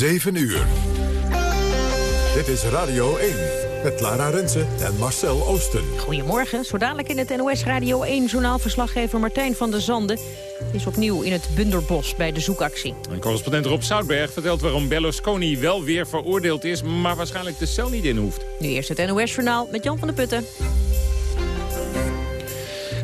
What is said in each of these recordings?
7 uur. Dit is Radio 1 met Lara Rensen en Marcel Oosten. Goedemorgen, zo dadelijk in het NOS Radio 1-journaalverslaggever Martijn van der Zanden... is opnieuw in het Bunderbos bij de zoekactie. En correspondent Rob Zoutberg vertelt waarom Berlusconi wel weer veroordeeld is... maar waarschijnlijk de cel niet in hoeft. Nu eerst het NOS-journaal met Jan van der Putten.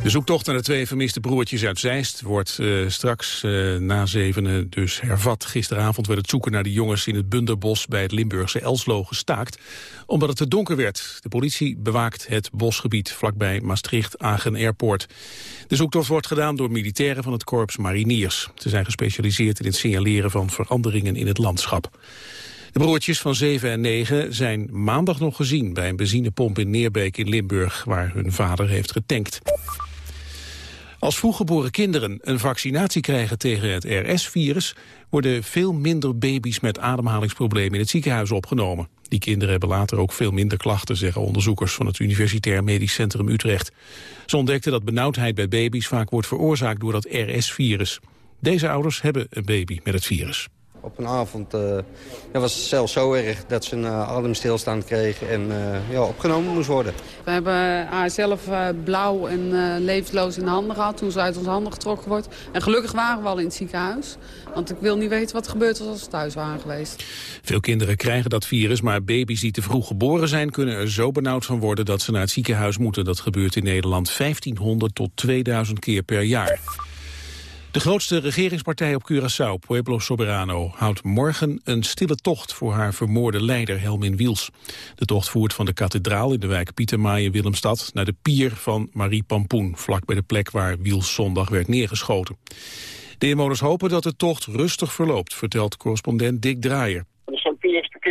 De zoektocht naar de twee vermiste broertjes uit Zeist wordt uh, straks uh, na zevenen dus hervat. Gisteravond werd het zoeken naar de jongens in het Bunderbos bij het Limburgse Elslo gestaakt, omdat het te donker werd. De politie bewaakt het bosgebied vlakbij Maastricht-Agen Airport. De zoektocht wordt gedaan door militairen van het korps mariniers. Ze zijn gespecialiseerd in het signaleren van veranderingen in het landschap. De broertjes van 7 en 9 zijn maandag nog gezien bij een benzinepomp in Neerbeek in Limburg, waar hun vader heeft getankt. Als vroeggeboren kinderen een vaccinatie krijgen tegen het RS-virus... worden veel minder baby's met ademhalingsproblemen in het ziekenhuis opgenomen. Die kinderen hebben later ook veel minder klachten, zeggen onderzoekers van het Universitair Medisch Centrum Utrecht. Ze ontdekten dat benauwdheid bij baby's vaak wordt veroorzaakt door dat RS-virus. Deze ouders hebben een baby met het virus. Op een avond uh, ja, was het zelfs zo erg dat ze een uh, ademstilstand kreeg en uh, ja, opgenomen moest worden. We hebben haar zelf blauw en levensloos in de handen gehad toen ze uit onze handen getrokken wordt. En gelukkig waren we al in het ziekenhuis. Want ik wil niet weten wat er gebeurd was als we thuis waren geweest. Veel kinderen krijgen dat virus, maar baby's die te vroeg geboren zijn... kunnen er zo benauwd van worden dat ze naar het ziekenhuis moeten. Dat gebeurt in Nederland 1500 tot 2000 keer per jaar. De grootste regeringspartij op Curaçao, Pueblo Soberano, houdt morgen een stille tocht voor haar vermoorde leider Helmin Wiels. De tocht voert van de kathedraal in de wijk Pietermaai in Willemstad naar de pier van Marie Pampoen, vlak bij de plek waar Wiels zondag werd neergeschoten. De inwoners hopen dat de tocht rustig verloopt, vertelt correspondent Dick Draaier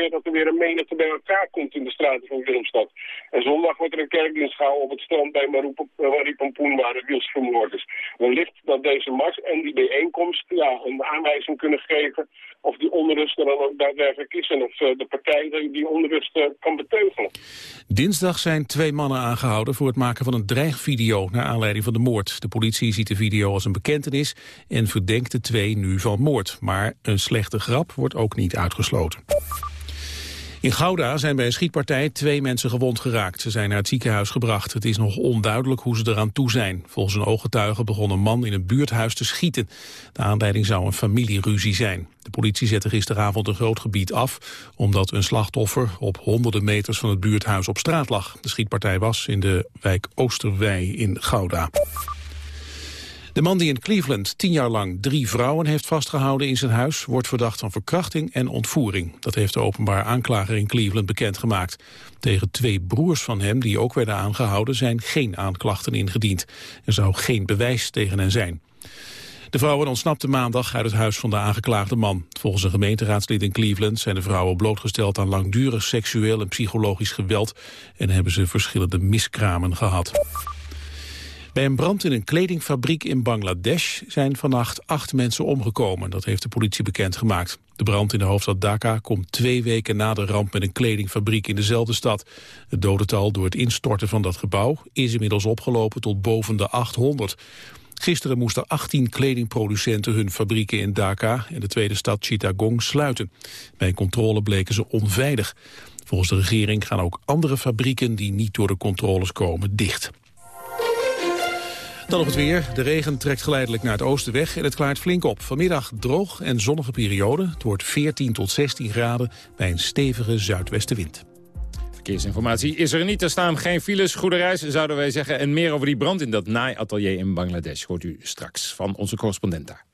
dat er weer een menigte bij elkaar komt in de straten van Willemstad. En zondag wordt er een kerkdienst gehouden op het strand bij Maripampoen waar de wiels vermoord is. Wellicht dat deze mars en die bijeenkomst ja, een aanwijzing kunnen geven of die onrust er dan ook daadwerkelijk is en of eh, de partij die onrust eh, kan beteugelen. Dinsdag zijn twee mannen aangehouden voor het maken van een dreigvideo naar aanleiding van de moord. De politie ziet de video als een bekentenis en verdenkt de twee nu van moord. Maar een slechte grap wordt ook niet uitgesloten. In Gouda zijn bij een schietpartij twee mensen gewond geraakt. Ze zijn naar het ziekenhuis gebracht. Het is nog onduidelijk hoe ze eraan toe zijn. Volgens een ooggetuige begon een man in een buurthuis te schieten. De aanleiding zou een familieruzie zijn. De politie zette gisteravond een groot gebied af... omdat een slachtoffer op honderden meters van het buurthuis op straat lag. De schietpartij was in de wijk Oosterwei in Gouda. De man die in Cleveland tien jaar lang drie vrouwen heeft vastgehouden in zijn huis... wordt verdacht van verkrachting en ontvoering. Dat heeft de openbaar aanklager in Cleveland bekendgemaakt. Tegen twee broers van hem, die ook werden aangehouden... zijn geen aanklachten ingediend. Er zou geen bewijs tegen hen zijn. De vrouwen ontsnapten maandag uit het huis van de aangeklaagde man. Volgens een gemeenteraadslid in Cleveland zijn de vrouwen blootgesteld aan langdurig seksueel en psychologisch geweld en hebben ze verschillende miskramen gehad. Bij een brand in een kledingfabriek in Bangladesh zijn vannacht acht mensen omgekomen. Dat heeft de politie bekendgemaakt. De brand in de hoofdstad Dhaka komt twee weken na de ramp met een kledingfabriek in dezelfde stad. Het dodental door het instorten van dat gebouw is inmiddels opgelopen tot boven de 800. Gisteren moesten 18 kledingproducenten hun fabrieken in Dhaka en de tweede stad Chittagong sluiten. Bij controle bleken ze onveilig. Volgens de regering gaan ook andere fabrieken die niet door de controles komen dicht. Dan nog het weer. De regen trekt geleidelijk naar het oosten weg en het klaart flink op. Vanmiddag droog en zonnige periode. Het wordt 14 tot 16 graden bij een stevige zuidwestenwind. Verkeersinformatie is er niet. Er staan geen files. Goede reis, zouden wij zeggen. En meer over die brand in dat naaiatelier in Bangladesh... hoort u straks van onze correspondent daar.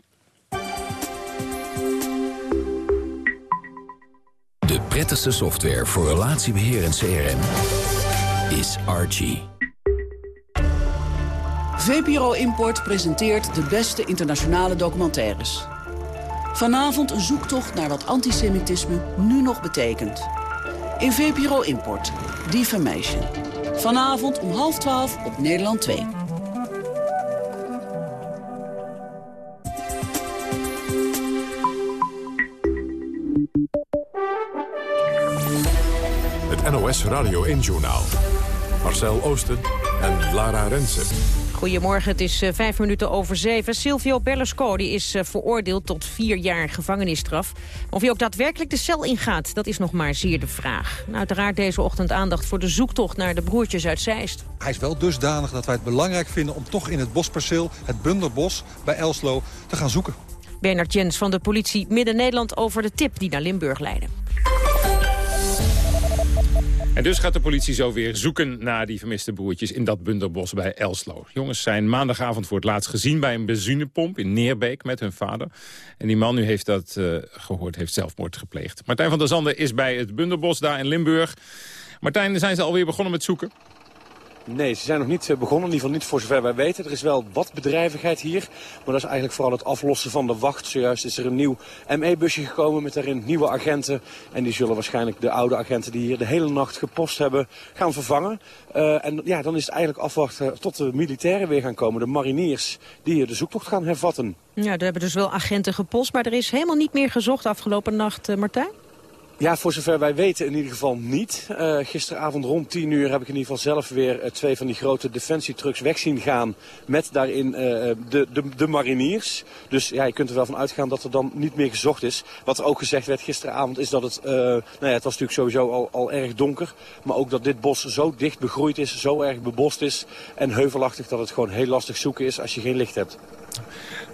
De prettigste software voor relatiebeheer en CRM is Archie. VPRO Import presenteert de beste internationale documentaires. Vanavond een zoektocht naar wat antisemitisme nu nog betekent. In VPRO Import, Defamation. Vanavond om half twaalf op Nederland 2. Het NOS Radio 1-journaal. Marcel Oosten en Lara Rensen. Goedemorgen, het is uh, vijf minuten over zeven. Silvio Berlusconi is uh, veroordeeld tot vier jaar gevangenisstraf. Of hij ook daadwerkelijk de cel ingaat, dat is nog maar zeer de vraag. Nou, uiteraard deze ochtend aandacht voor de zoektocht naar de broertjes uit Zeist. Hij is wel dusdanig dat wij het belangrijk vinden om toch in het bosperceel, het Bunderbos bij Elslo, te gaan zoeken. Bernard Jens van de politie Midden-Nederland over de tip die naar Limburg leidde. En dus gaat de politie zo weer zoeken naar die vermiste broertjes in dat bunderbos bij Elslo. Jongens zijn maandagavond voor het laatst gezien bij een benzinepomp in Neerbeek met hun vader. En die man, u heeft dat uh, gehoord, heeft zelfmoord gepleegd. Martijn van der Zanden is bij het bunderbos daar in Limburg. Martijn, zijn ze alweer begonnen met zoeken? Nee, ze zijn nog niet eh, begonnen. In ieder geval niet voor zover wij weten. Er is wel wat bedrijvigheid hier. Maar dat is eigenlijk vooral het aflossen van de wacht. Zojuist is er een nieuw ME-busje gekomen met daarin nieuwe agenten. En die zullen waarschijnlijk de oude agenten die hier de hele nacht gepost hebben gaan vervangen. Uh, en ja, dan is het eigenlijk afwachten tot de militairen weer gaan komen. De mariniers die hier de zoektocht gaan hervatten. Ja, er hebben dus wel agenten gepost. Maar er is helemaal niet meer gezocht afgelopen nacht, uh, Martijn? Ja, voor zover wij weten in ieder geval niet. Uh, gisteravond rond 10 uur heb ik in ieder geval zelf weer uh, twee van die grote defensietrucks weg zien gaan. Met daarin uh, de, de, de mariniers. Dus ja, je kunt er wel van uitgaan dat er dan niet meer gezocht is. Wat er ook gezegd werd gisteravond is dat het, nou ja, het was natuurlijk sowieso al, al erg donker. Maar ook dat dit bos zo dicht begroeid is, zo erg bebost is. En heuvelachtig dat het gewoon heel lastig zoeken is als je geen licht hebt.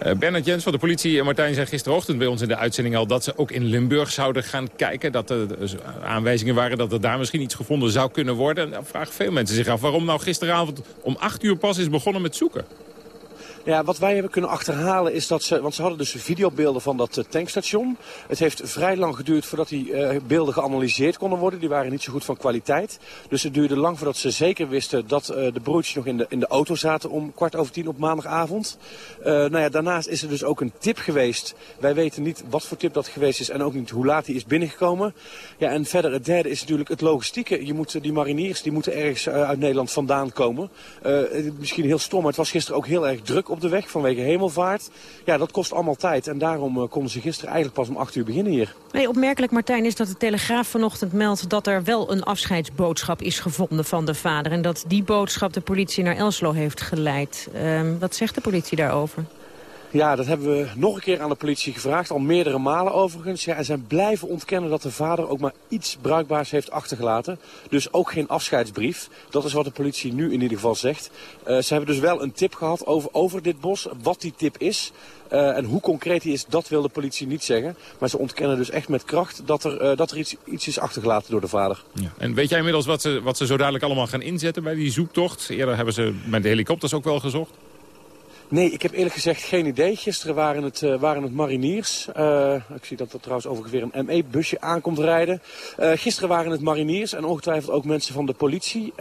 Uh, Bernard Jens van de politie en Martijn zei gisterochtend bij ons in de uitzending al... dat ze ook in Limburg zouden gaan kijken. Dat er dus aanwijzingen waren dat er daar misschien iets gevonden zou kunnen worden. En dan vragen veel mensen zich af waarom nou gisteravond om acht uur pas is begonnen met zoeken. Ja, wat wij hebben kunnen achterhalen is dat ze... Want ze hadden dus videobeelden van dat tankstation. Het heeft vrij lang geduurd voordat die uh, beelden geanalyseerd konden worden. Die waren niet zo goed van kwaliteit. Dus het duurde lang voordat ze zeker wisten dat uh, de broertjes nog in de, in de auto zaten om kwart over tien op maandagavond. Uh, nou ja, daarnaast is er dus ook een tip geweest. Wij weten niet wat voor tip dat geweest is en ook niet hoe laat die is binnengekomen. Ja, en verder het derde is natuurlijk het logistieke. Je moet, die mariniers die moeten ergens uit Nederland vandaan komen. misschien heel stom, maar het was gisteren ook heel erg druk op op de weg vanwege hemelvaart. Ja, dat kost allemaal tijd. En daarom uh, konden ze gisteren eigenlijk pas om 8 uur beginnen hier. Nee, opmerkelijk, Martijn, is dat de Telegraaf vanochtend meldt... dat er wel een afscheidsboodschap is gevonden van de vader. En dat die boodschap de politie naar Elslo heeft geleid. Uh, wat zegt de politie daarover? Ja, dat hebben we nog een keer aan de politie gevraagd, al meerdere malen overigens. Ja, en zij blijven ontkennen dat de vader ook maar iets bruikbaars heeft achtergelaten. Dus ook geen afscheidsbrief. Dat is wat de politie nu in ieder geval zegt. Uh, ze hebben dus wel een tip gehad over, over dit bos, wat die tip is. Uh, en hoe concreet die is, dat wil de politie niet zeggen. Maar ze ontkennen dus echt met kracht dat er, uh, dat er iets, iets is achtergelaten door de vader. Ja. En weet jij inmiddels wat ze, wat ze zo dadelijk allemaal gaan inzetten bij die zoektocht? Eerder hebben ze met de helikopters ook wel gezocht. Nee, ik heb eerlijk gezegd geen idee. Gisteren waren het, uh, waren het mariniers. Uh, ik zie dat er trouwens weer een ME-busje aankomt rijden. Uh, gisteren waren het mariniers en ongetwijfeld ook mensen van de politie.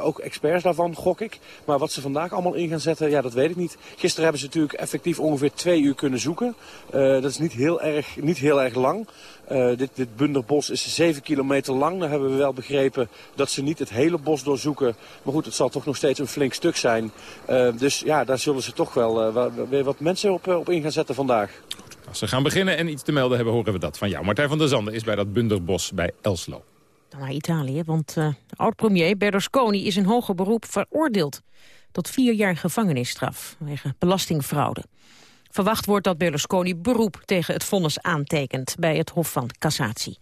ook experts daarvan, gok ik. Maar wat ze vandaag allemaal in gaan zetten, ja, dat weet ik niet. Gisteren hebben ze natuurlijk effectief ongeveer twee uur kunnen zoeken. dat is niet heel erg, niet heel erg lang. Uh, dit, dit Bunderbos is 7 kilometer lang. Dan hebben we wel begrepen dat ze niet het hele bos doorzoeken. Maar goed, het zal toch nog steeds een flink stuk zijn. Uh, dus ja, daar zullen ze toch wel uh, weer wat mensen op, op in gaan zetten vandaag. Als ze gaan beginnen en iets te melden hebben, horen we dat van jou. Martijn van der Zanden is bij dat Bunderbos bij Elslo. Dan naar Italië, want oud-premier Berlusconi is in hoger beroep veroordeeld tot vier jaar gevangenisstraf vanwege belastingfraude. Verwacht wordt dat Berlusconi beroep tegen het vonnis aantekent bij het Hof van Cassatie.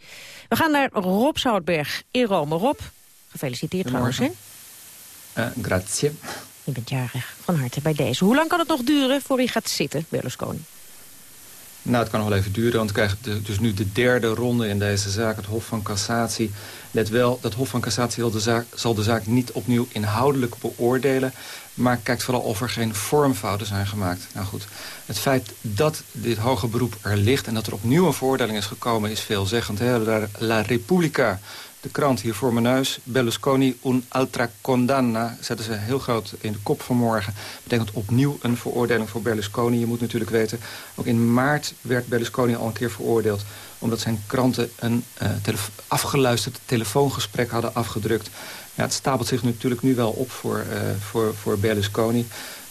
We gaan naar Rob Zoutberg in Rome. Rob, gefeliciteerd trouwens. Hè? Uh, grazie. Je bent jarig. Van harte bij deze. Hoe lang kan het nog duren voor hij gaat zitten, Berlusconi? Nou, het kan nog wel even duren, want we krijgen dus nu de derde ronde in deze zaak, het Hof van Cassatie. Let wel, dat Hof van Cassatie zal de zaak, zal de zaak niet opnieuw inhoudelijk beoordelen maar kijkt vooral of er geen vormfouten zijn gemaakt. Nou goed, het feit dat dit hoge beroep er ligt... en dat er opnieuw een veroordeling is gekomen is veelzeggend. Hè? La Repubblica, de krant hier voor mijn neus... Berlusconi un altra condanna, zetten ze heel groot in de kop vanmorgen. betekent opnieuw een veroordeling voor Berlusconi. Je moet natuurlijk weten, ook in maart werd Berlusconi al een keer veroordeeld omdat zijn kranten een uh, afgeluisterd telefoongesprek hadden afgedrukt ja, het stapelt zich natuurlijk nu wel op voor, uh, voor, voor Berlusconi.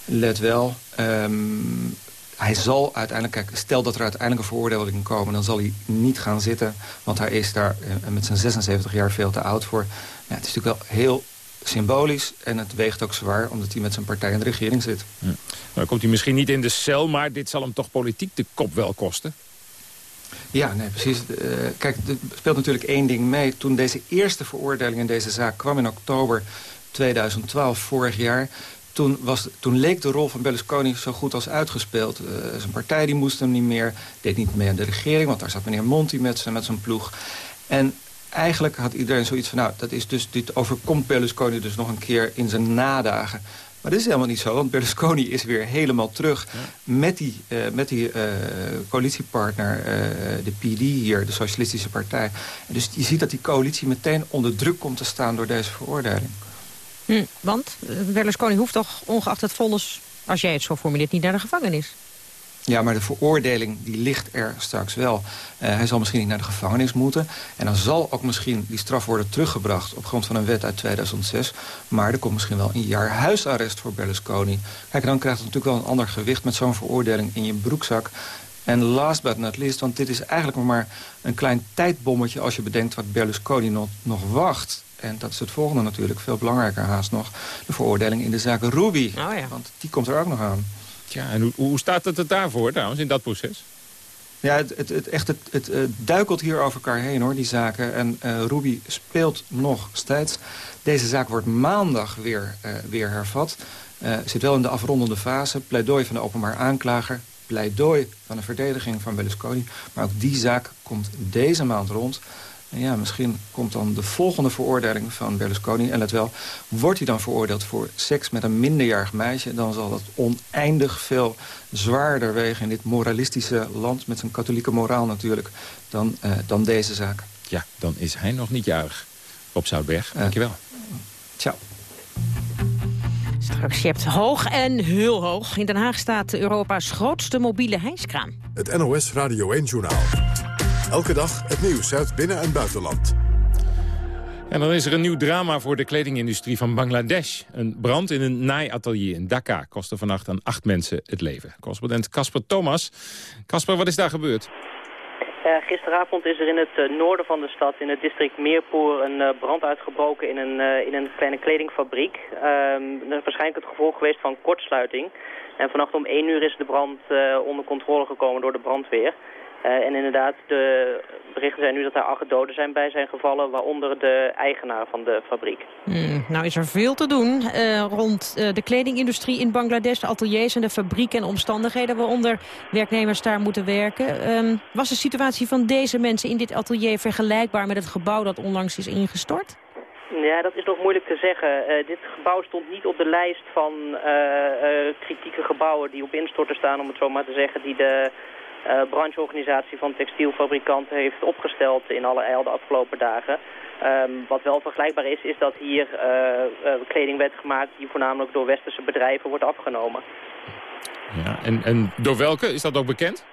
Let wel, um, hij zal uiteindelijk... Kijk, stel dat er uiteindelijk een veroordeling komen... dan zal hij niet gaan zitten, want hij is daar uh, met zijn 76 jaar veel te oud voor. Ja, het is natuurlijk wel heel symbolisch en het weegt ook zwaar... omdat hij met zijn partij in de regering zit. Ja. Nou, dan komt hij misschien niet in de cel, maar dit zal hem toch politiek de kop wel kosten? Ja, nee, precies. Uh, kijk, er speelt natuurlijk één ding mee. Toen deze eerste veroordeling in deze zaak kwam in oktober 2012, vorig jaar... Toen, was, toen leek de rol van Berlusconi zo goed als uitgespeeld. Zijn partij die moest hem niet meer, deed niet meer aan de regering... want daar zat meneer Monti met zijn, met zijn ploeg. En eigenlijk had iedereen zoiets van... nou, dat is dus, dit overkomt Berlusconi dus nog een keer in zijn nadagen. Maar dat is helemaal niet zo, want Berlusconi is weer helemaal terug... met die, uh, met die uh, coalitiepartner, uh, de PD hier, de Socialistische Partij. En dus je ziet dat die coalitie meteen onder druk komt te staan door deze veroordeling. Hm, want Berlusconi hoeft toch, ongeacht het vonnis... als jij het zo formuleert, niet naar de gevangenis? Ja, maar de veroordeling die ligt er straks wel. Uh, hij zal misschien niet naar de gevangenis moeten. En dan zal ook misschien die straf worden teruggebracht... op grond van een wet uit 2006. Maar er komt misschien wel een jaar huisarrest voor Berlusconi. Kijk, dan krijgt het natuurlijk wel een ander gewicht... met zo'n veroordeling in je broekzak. En last but not least, want dit is eigenlijk nog maar een klein tijdbommetje... als je bedenkt wat Berlusconi nog, nog wacht... En dat is het volgende natuurlijk, veel belangrijker haast nog... de veroordeling in de zaak Ruby. Oh ja. Want die komt er ook nog aan. Ja, en hoe, hoe staat het er daarvoor trouwens, in dat proces? Ja, het, het, het, echt, het, het, duikelt hier over elkaar heen, hoor, die zaken. En uh, Ruby speelt nog steeds. Deze zaak wordt maandag weer, uh, weer hervat. Zit wel in de afrondende fase. Pleidooi van de openbaar aanklager. Pleidooi van de verdediging van Berlusconi. Maar ook die zaak komt deze maand rond. En ja, misschien komt dan de volgende veroordeling van Berlusconi. En let wel, wordt hij dan veroordeeld voor seks met een minderjarig meisje... dan zal dat oneindig veel zwaarder wegen in dit moralistische land... met zijn katholieke moraal natuurlijk, dan, uh, dan deze zaak. Ja, dan is hij nog niet jarig. Rob Zoutberg, uh, dankjewel. Ciao. Straks, je hebt hoog en heel hoog. In Den Haag staat Europa's grootste mobiele hijskraan. Het NOS Radio 1-journaal. Elke dag het nieuws uit binnen- en buitenland. En dan is er een nieuw drama voor de kledingindustrie van Bangladesh. Een brand in een naaiatelier in Dhaka kostte vannacht aan acht mensen het leven. Correspondent Casper Thomas. Casper, wat is daar gebeurd? Uh, gisteravond is er in het uh, noorden van de stad, in het district Meerpoer, een uh, brand uitgebroken in een, in een kleine kledingfabriek. Ehm, dat is waarschijnlijk het gevolg geweest van kortsluiting. En vannacht om 1 uur is de brand onder controle gekomen door de brandweer. Uh, en inderdaad, de berichten zijn nu dat er acht doden zijn bij zijn gevallen... waaronder de eigenaar van de fabriek. Hmm, nou is er veel te doen uh, rond uh, de kledingindustrie in Bangladesh... de ateliers en de fabrieken en omstandigheden waaronder werknemers daar moeten werken. Um, was de situatie van deze mensen in dit atelier vergelijkbaar met het gebouw dat onlangs is ingestort? Ja, dat is nog moeilijk te zeggen. Uh, dit gebouw stond niet op de lijst van uh, uh, kritieke gebouwen die op instorten staan, om het zo maar te zeggen, die de brancheorganisatie van textielfabrikanten heeft opgesteld in alle eil de afgelopen dagen. Um, wat wel vergelijkbaar is, is dat hier uh, uh, kleding werd gemaakt die voornamelijk door westerse bedrijven wordt afgenomen. Ja, en, en door welke? Is dat ook bekend?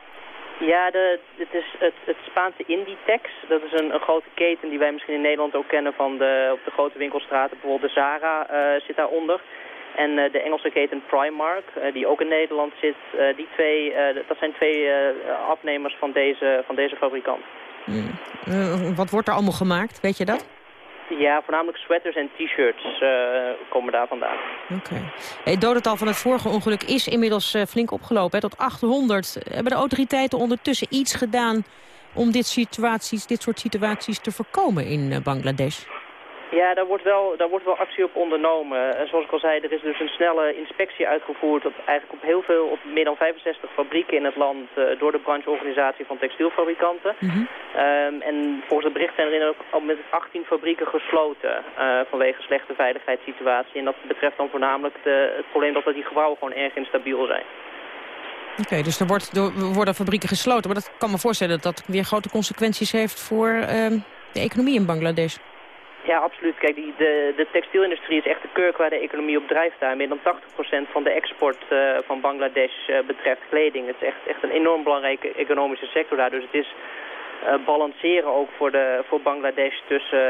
Ja, de, het is het, het Spaanse Inditex. Dat is een, een, grote keten die wij misschien in Nederland ook kennen van de, op de grote winkelstraten. Bijvoorbeeld de Zara uh, zit daaronder. En uh, de Engelse keten Primark, uh, die ook in Nederland zit, uh, die twee, dat zijn twee afnemers van deze, van deze fabrikant. Mm. wat wordt er allemaal gemaakt, weet je dat? Ja, voornamelijk sweaters en t-shirts komen daar vandaan. Oké. Okay. Het dodental van het vorige ongeluk is inmiddels flink opgelopen, hè, tot 800. Hebben de autoriteiten ondertussen iets gedaan om dit, situaties, dit soort situaties te voorkomen in Bangladesh? Ja, daar wordt, wel, daar wordt wel actie op ondernomen. En zoals ik al zei, er is dus een snelle inspectie uitgevoerd... op, eigenlijk op heel veel, op meer dan 65 fabrieken in het land... Uh, door de brancheorganisatie van textielfabrikanten. Mm -hmm. um, en volgens het bericht zijn er ook al met 18 fabrieken gesloten... Uh, vanwege slechte veiligheidssituatie. En dat betreft dan voornamelijk de, het probleem dat die gebouwen gewoon erg instabiel zijn. Oké, okay, dus er, wordt, er worden fabrieken gesloten. Maar dat kan me voorstellen dat dat weer grote consequenties heeft... voor uh, de economie in Bangladesh. Ja, absoluut. Kijk, die, de, de textielindustrie is echt de kurk waar de economie op drijft daar. Meer dan 80% van de export uh, van Bangladesh uh, betreft kleding. Het is echt, echt een enorm belangrijke economische sector daar. Dus het is uh, balanceren ook voor, de, voor Bangladesh tussen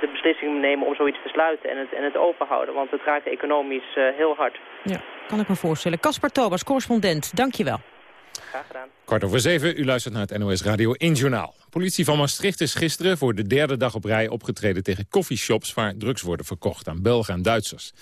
de beslissing nemen om zoiets te sluiten en het, en het open houden. Want het raakt economisch heel hard. Ja, kan ik me voorstellen. Caspar Tobas, correspondent, dank je wel. Graag gedaan. Kwart over zeven, u luistert naar het NOS Radio 1 Journaal. politie van Maastricht is gisteren voor de derde dag op rij opgetreden tegen coffeeshops waar drugs worden verkocht aan Belgen en Duitsers.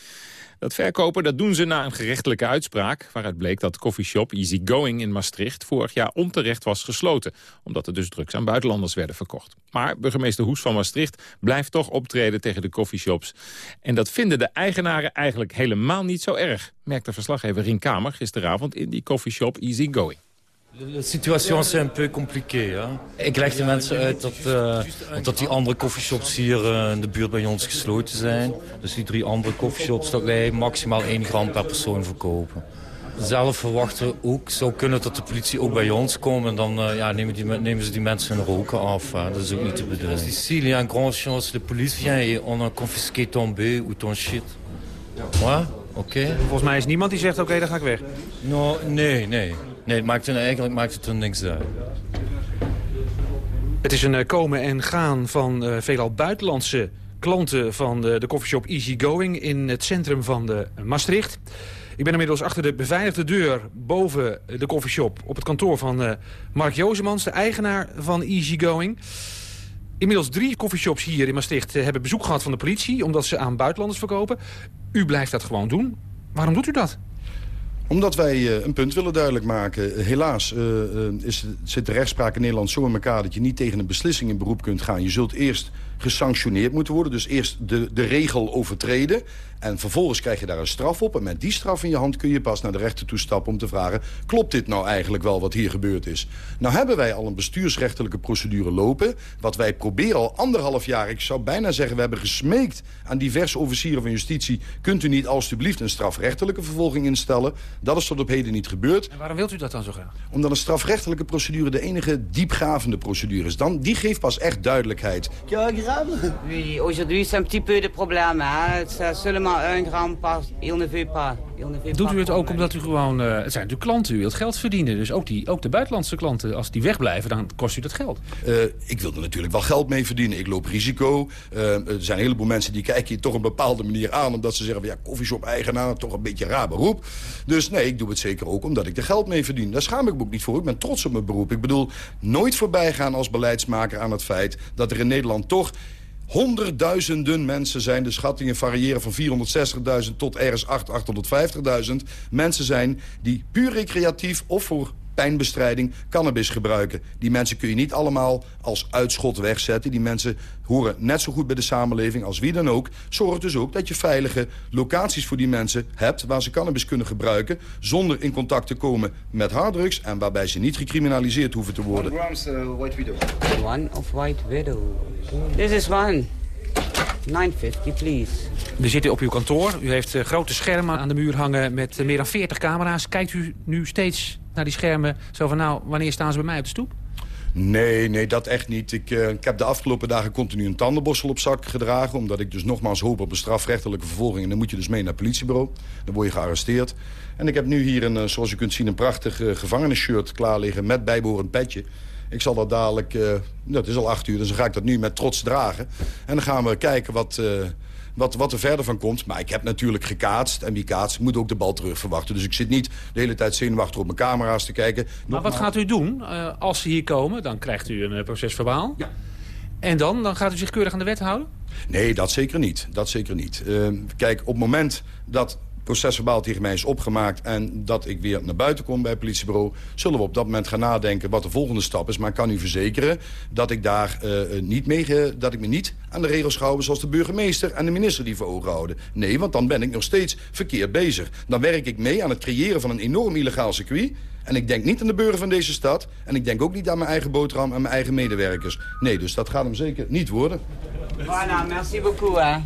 Dat verkopen dat doen ze na een gerechtelijke uitspraak... waaruit bleek dat coffeeshop Easy Going in Maastricht... vorig jaar onterecht was gesloten... omdat er dus drugs aan buitenlanders werden verkocht. Maar burgemeester Hoes van Maastricht blijft toch optreden tegen de coffeeshops. En dat vinden de eigenaren eigenlijk helemaal niet zo erg... merkte verslaggever Rien Kamer gisteravond in die coffeeshop Easy Going. De situatie is een peu compliqué. Ik leg de mensen uit dat, uh, dat die andere coffeeshops hier uh, in de buurt bij ons gesloten zijn. Dus die drie andere coffeeshops, dat wij maximaal 1 gram per persoon verkopen. Zelf verwachten we ook, zou kunnen dat de politie ook bij ons komt... en dan uh, ja, nemen, die, nemen, ze die mensen hun roken af. Hè. Dat is ook niet de bedoeling. Ici, il y a une grande chance, de police vient et on a confisqué ton bœuf ou ton shit. Ja, oké. Volgens mij is niemand die zegt, oké, okay, dan ga ik weg. No, nee, nee. Nee, het maakt, eigenlijk maakt het er niks uit. Het is een komen en gaan van uh, veelal buitenlandse klanten van de, de coffeeshop Easy Going in het centrum van de Maastricht. Ik ben inmiddels achter de beveiligde deur boven de coffeeshop op het kantoor van Mark Jozemans, de eigenaar van Easy Going. Inmiddels drie coffeeshops hier in Maastricht hebben bezoek gehad van de politie... omdat ze aan buitenlanders verkopen. U blijft dat gewoon doen. Waarom doet u dat? Omdat wij uh, een punt willen duidelijk maken. Helaas uh, is, zit de rechtspraak in Nederland zo in elkaar... dat je niet tegen een beslissing in beroep kunt gaan. Je zult eerst gesanctioneerd moeten worden. Dus eerst de, de regel overtreden. En vervolgens krijg je daar een straf op. En met die straf in je hand kun je pas naar de rechter toe stappen om te vragen... klopt dit nou eigenlijk wel wat hier gebeurd is? Nou hebben wij al een bestuursrechtelijke procedure lopen. Wat wij proberen al anderhalf jaar... ik zou bijna zeggen, we hebben gesmeekt aan diverse officieren van justitie... kunt u niet alstublieft een strafrechtelijke vervolging instellen? Dat is tot op heden niet gebeurd. En waarom wilt u dat dan zo graag? Omdat een strafrechtelijke procedure de enige diepgravende procedure is. Dan, die geeft pas echt duidelijkheid. Ja, grave. Oui, aujourd'hui c'est un petit peu de problème. Hein. C'est seulement gram. Il ne veut pas. Doet u het ook omdat u gewoon... Uh, het zijn natuurlijk klanten, u wilt geld verdienen. Dus ook, die, ook de buitenlandse klanten, als die wegblijven, dan kost u dat geld. Uh, ik wil er natuurlijk wel geld mee verdienen. Ik loop risico. Uh, er zijn een heleboel mensen die kijken je toch een bepaalde manier aan... omdat ze zeggen, van, ja, koffieshop-eigenaar, toch een beetje een raar beroep. Dus nee, ik doe het zeker ook omdat ik er geld mee verdien. Daar schaam ik me ook niet voor. Ik ben trots op mijn beroep. Ik bedoel, nooit voorbij gaan als beleidsmaker aan het feit... dat er in Nederland toch Honderdduizenden mensen zijn, de schattingen variëren van 460.000 tot ergens 800.000, 850.000 mensen zijn die puur recreatief of voor pijnbestrijding cannabis gebruiken. Die mensen kun je niet allemaal als uitschot wegzetten. Die mensen horen net zo goed bij de samenleving als wie dan ook. Zorg dus ook dat je veilige locaties voor die mensen hebt... waar ze cannabis kunnen gebruiken... zonder in contact te komen met harddrugs... en waarbij ze niet gecriminaliseerd hoeven te worden. One grams uh, White Widow. One of White Widow. This is one. 950, please. We zitten op uw kantoor. U heeft uh, grote schermen aan de muur hangen met uh, meer dan 40 camera's. Kijkt u nu steeds naar die schermen zo van... nou, wanneer staan ze bij mij op de stoep? Nee, nee, dat echt niet. Ik, uh, ik heb de afgelopen dagen continu een tandenborstel op zak gedragen... omdat ik dus nogmaals hoop op een strafrechtelijke vervolging. En dan moet je dus mee naar het politiebureau. Dan word je gearresteerd. En ik heb nu hier, een, zoals u kunt zien, een prachtig uh, gevangenisshirt klaar liggen... met bijbehorend petje. Ik zal dat dadelijk, uh, het is al acht uur, dus dan ga ik dat nu met trots dragen. En dan gaan we kijken wat, wat, wat er verder van komt. Maar ik heb natuurlijk gekaatst. En wie kaatst moet ook de bal terug verwachten. Dus ik zit niet de hele tijd zenuwachtig op mijn camera's te kijken. Maar wat gaat u doen uh, als ze hier komen? Dan krijgt u een procesverbaal. Ja. En dan? Dan gaat u zich keurig aan de wet houden? Nee, dat zeker niet. Dat zeker niet. kijk, op het moment dat procesverbaal tegen mij is opgemaakt... en dat ik weer naar buiten kom bij het politiebureau... zullen we op dat moment gaan nadenken wat de volgende stap is. Maar ik kan u verzekeren dat ik daar uh, niet mee... dat ik me niet aan de regels houden zoals de burgemeester en de minister die voor ogen houden. Nee, want dan ben ik nog steeds verkeerd bezig. Dan werk ik mee aan het creëren van een enorm illegaal circuit... En ik denk niet aan de burger van deze stad. En ik denk ook niet aan mijn eigen boterham en mijn eigen medewerkers. Nee, dus dat gaat hem zeker niet worden. Voilà, merci beaucoup. Hè.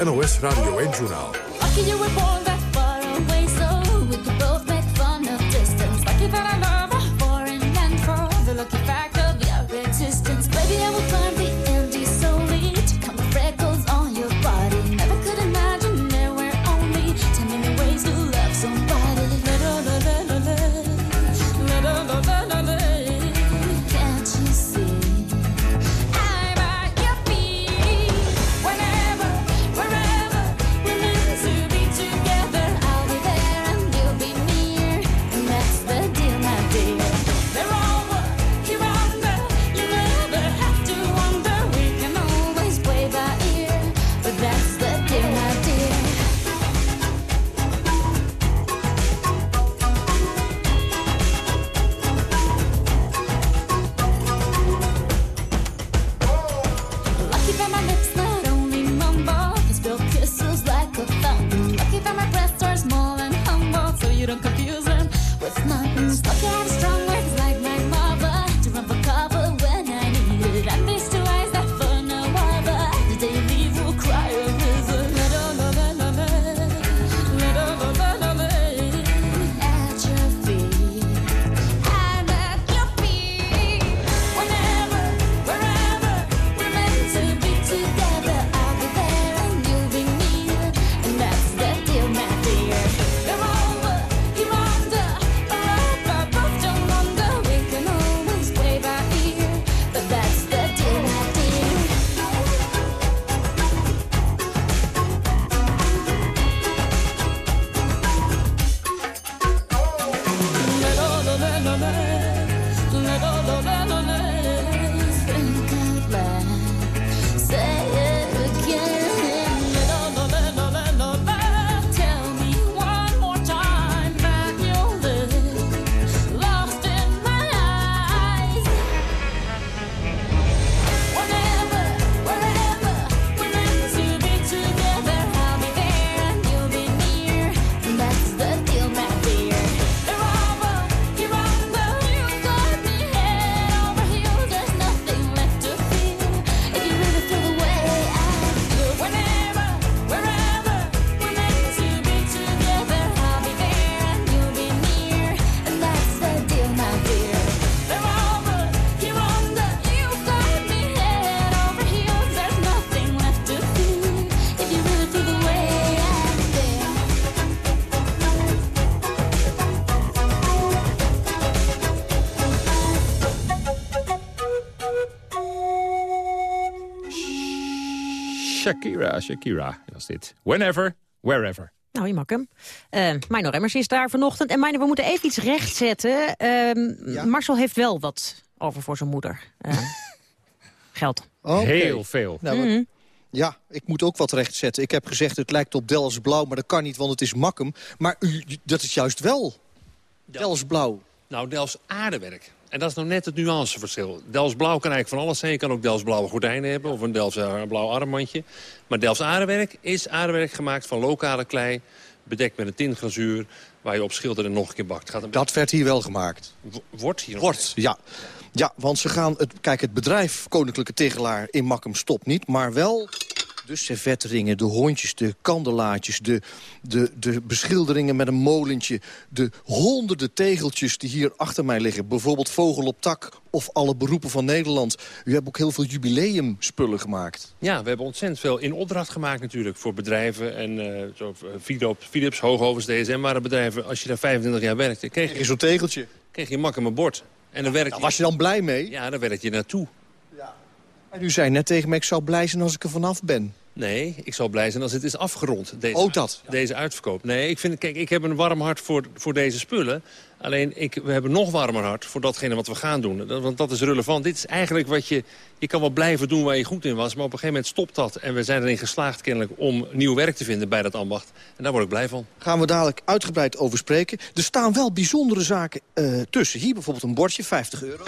NOS Radio 1 Shakira, Shakira was dit. Whenever, wherever. Nou, je mag hem. Uh, Mino Remmers is daar vanochtend. En Mino, we moeten even iets rechtzetten. Uh, Marcel heeft wel wat over voor zijn moeder. Uh, geld. Okay. Heel veel. Nou, Mhm. Ja, ik moet ook wat rechtzetten. Ik heb gezegd het lijkt op Dels Blauw, maar dat kan niet, want het is Makkum. Maar u, dat is juist wel Dels Blauw. Nou, Dels aardewerk. En dat is nou net het nuanceverschil. Dels Blauw kan eigenlijk van alles zijn. Je kan ook Dels blauwe gordijnen hebben of een Dels uh, blauw armbandje. Maar Dels aardewerk is aardewerk gemaakt van lokale klei... bedekt met een tintglazuur waar je op schildert en nog een keer bakt. Gaat een... Dat werd hier wel gemaakt. Wordt hier nog Wordt, ja. Ja, want ze gaan... Het, kijk, het bedrijf Koninklijke Tegelaar in Makkum stopt niet, maar wel de servetringen, de hondjes, de kandelaatjes... De, de, de beschilderingen met een molentje... de honderden tegeltjes die hier achter mij liggen. Bijvoorbeeld Vogel op tak of alle beroepen van Nederland. U hebt ook heel veel jubileumspullen gemaakt. Ja, we hebben ontzettend veel in opdracht gemaakt natuurlijk... voor bedrijven en uh, zo, Philips, Philips, Hoogovens, DSM waren bedrijven. Als je daar 25 jaar werkt, dan kreeg je zo'n tegeltje. kreeg je makkelijk een bord. En dan werk ja, was je dan blij mee? Ja, daar werk je naartoe. En u zei net tegen me, ik zou blij zijn als ik er vanaf ben. Nee, ik zal blij zijn als het is afgerond. Deze, oh, dat. Deze uitverkoop. Nee, ik, vind, kijk, ik heb een warm hart voor, voor deze spullen. Alleen, ik, we hebben nog warmer hart voor datgene wat we gaan doen. Dat, want dat is relevant. Dit is eigenlijk wat je... Je kan wel blijven doen waar je goed in was. Maar op een gegeven moment stopt dat. En we zijn erin geslaagd kennelijk om nieuw werk te vinden bij dat ambacht. En daar word ik blij van. Gaan we dadelijk uitgebreid over spreken. Er staan wel bijzondere zaken uh, tussen. Hier bijvoorbeeld een bordje, 50 euro.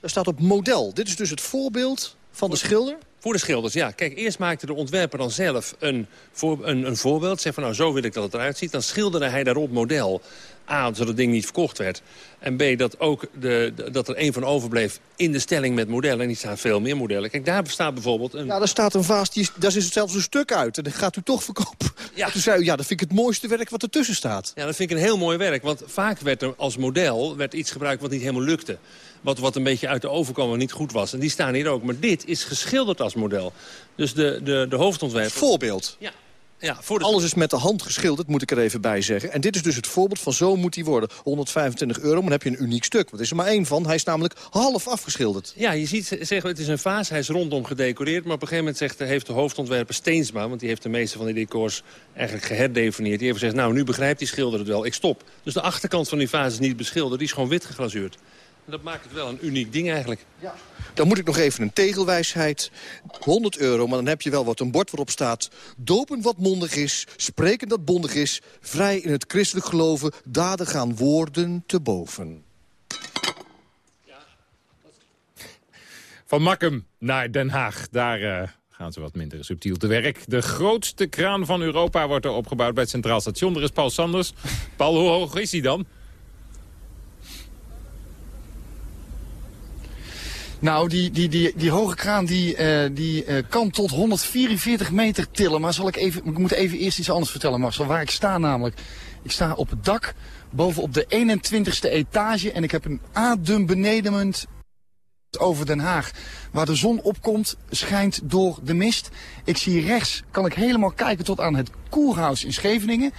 Daar staat op model. Dit is dus het voorbeeld van de schilder? Voor de schilders, ja. Kijk, eerst maakte de ontwerper dan zelf een, voor, een, een voorbeeld. Zeg van, nou, zo wil ik dat het eruit ziet. Dan schilderde hij daarop model. A, zodat het ding niet verkocht werd. En B, dat, ook de, dat er één van overbleef in de stelling met modellen. En die staan veel meer modellen. Kijk, daar bestaat bijvoorbeeld een... Ja, daar staat een vaas, die, daar is zelfs een stuk uit. En dat gaat u toch verkopen. Ja. toen zei u, ja, dat vind ik het mooiste werk wat ertussen staat. Ja, dat vind ik een heel mooi werk. Want vaak werd er als model werd iets gebruikt wat niet helemaal lukte. Wat, wat een beetje uit de oven kwam en niet goed was. En die staan hier ook. Maar dit is geschilderd als model. Dus de, de, de hoofdontwerper... Voorbeeld. Ja. Ja, voor de... Alles is met de hand geschilderd, moet ik er even bij zeggen. En dit is dus het voorbeeld van zo moet die worden. 125 euro, maar dan heb je een uniek stuk. Want er is er maar één van. Hij is namelijk half afgeschilderd. Ja, je ziet, zeggen, het is een vaas, hij is rondom gedecoreerd. Maar op een gegeven moment zegt, heeft de hoofdontwerper Steensma... want die heeft de meeste van die decors eigenlijk geherdefinieerd. Die heeft gezegd, nou, nu begrijpt die schilder het wel, ik stop. Dus de achterkant van die vaas is niet beschilderd, die is gewoon wit geglazuurd. En dat maakt het wel een uniek ding eigenlijk. Ja. Dan moet ik nog even een tegelwijsheid. 100 euro, maar dan heb je wel wat een bord waarop staat... dopen wat mondig is, spreken dat bondig is... vrij in het christelijk geloven, daden gaan woorden te boven. Van Makkum naar Den Haag, daar... Uh gaan ze wat minder subtiel te werk. De grootste kraan van Europa wordt er opgebouwd bij het Centraal Station. Er is Paul Sanders. Paul, hoe hoog is hij dan? Nou, die, die, die, die hoge kraan die, uh, die uh, kan tot 144 meter tillen. Maar zal ik even, ik moet even eerst iets anders vertellen, Marcel. Waar ik sta namelijk. Ik sta op het dak, boven op de 21ste etage. En ik heb een adembenemend over Den Haag. Waar de zon opkomt, schijnt door de mist. Ik zie rechts, kan ik helemaal kijken tot aan het Koerhuis in Scheveningen.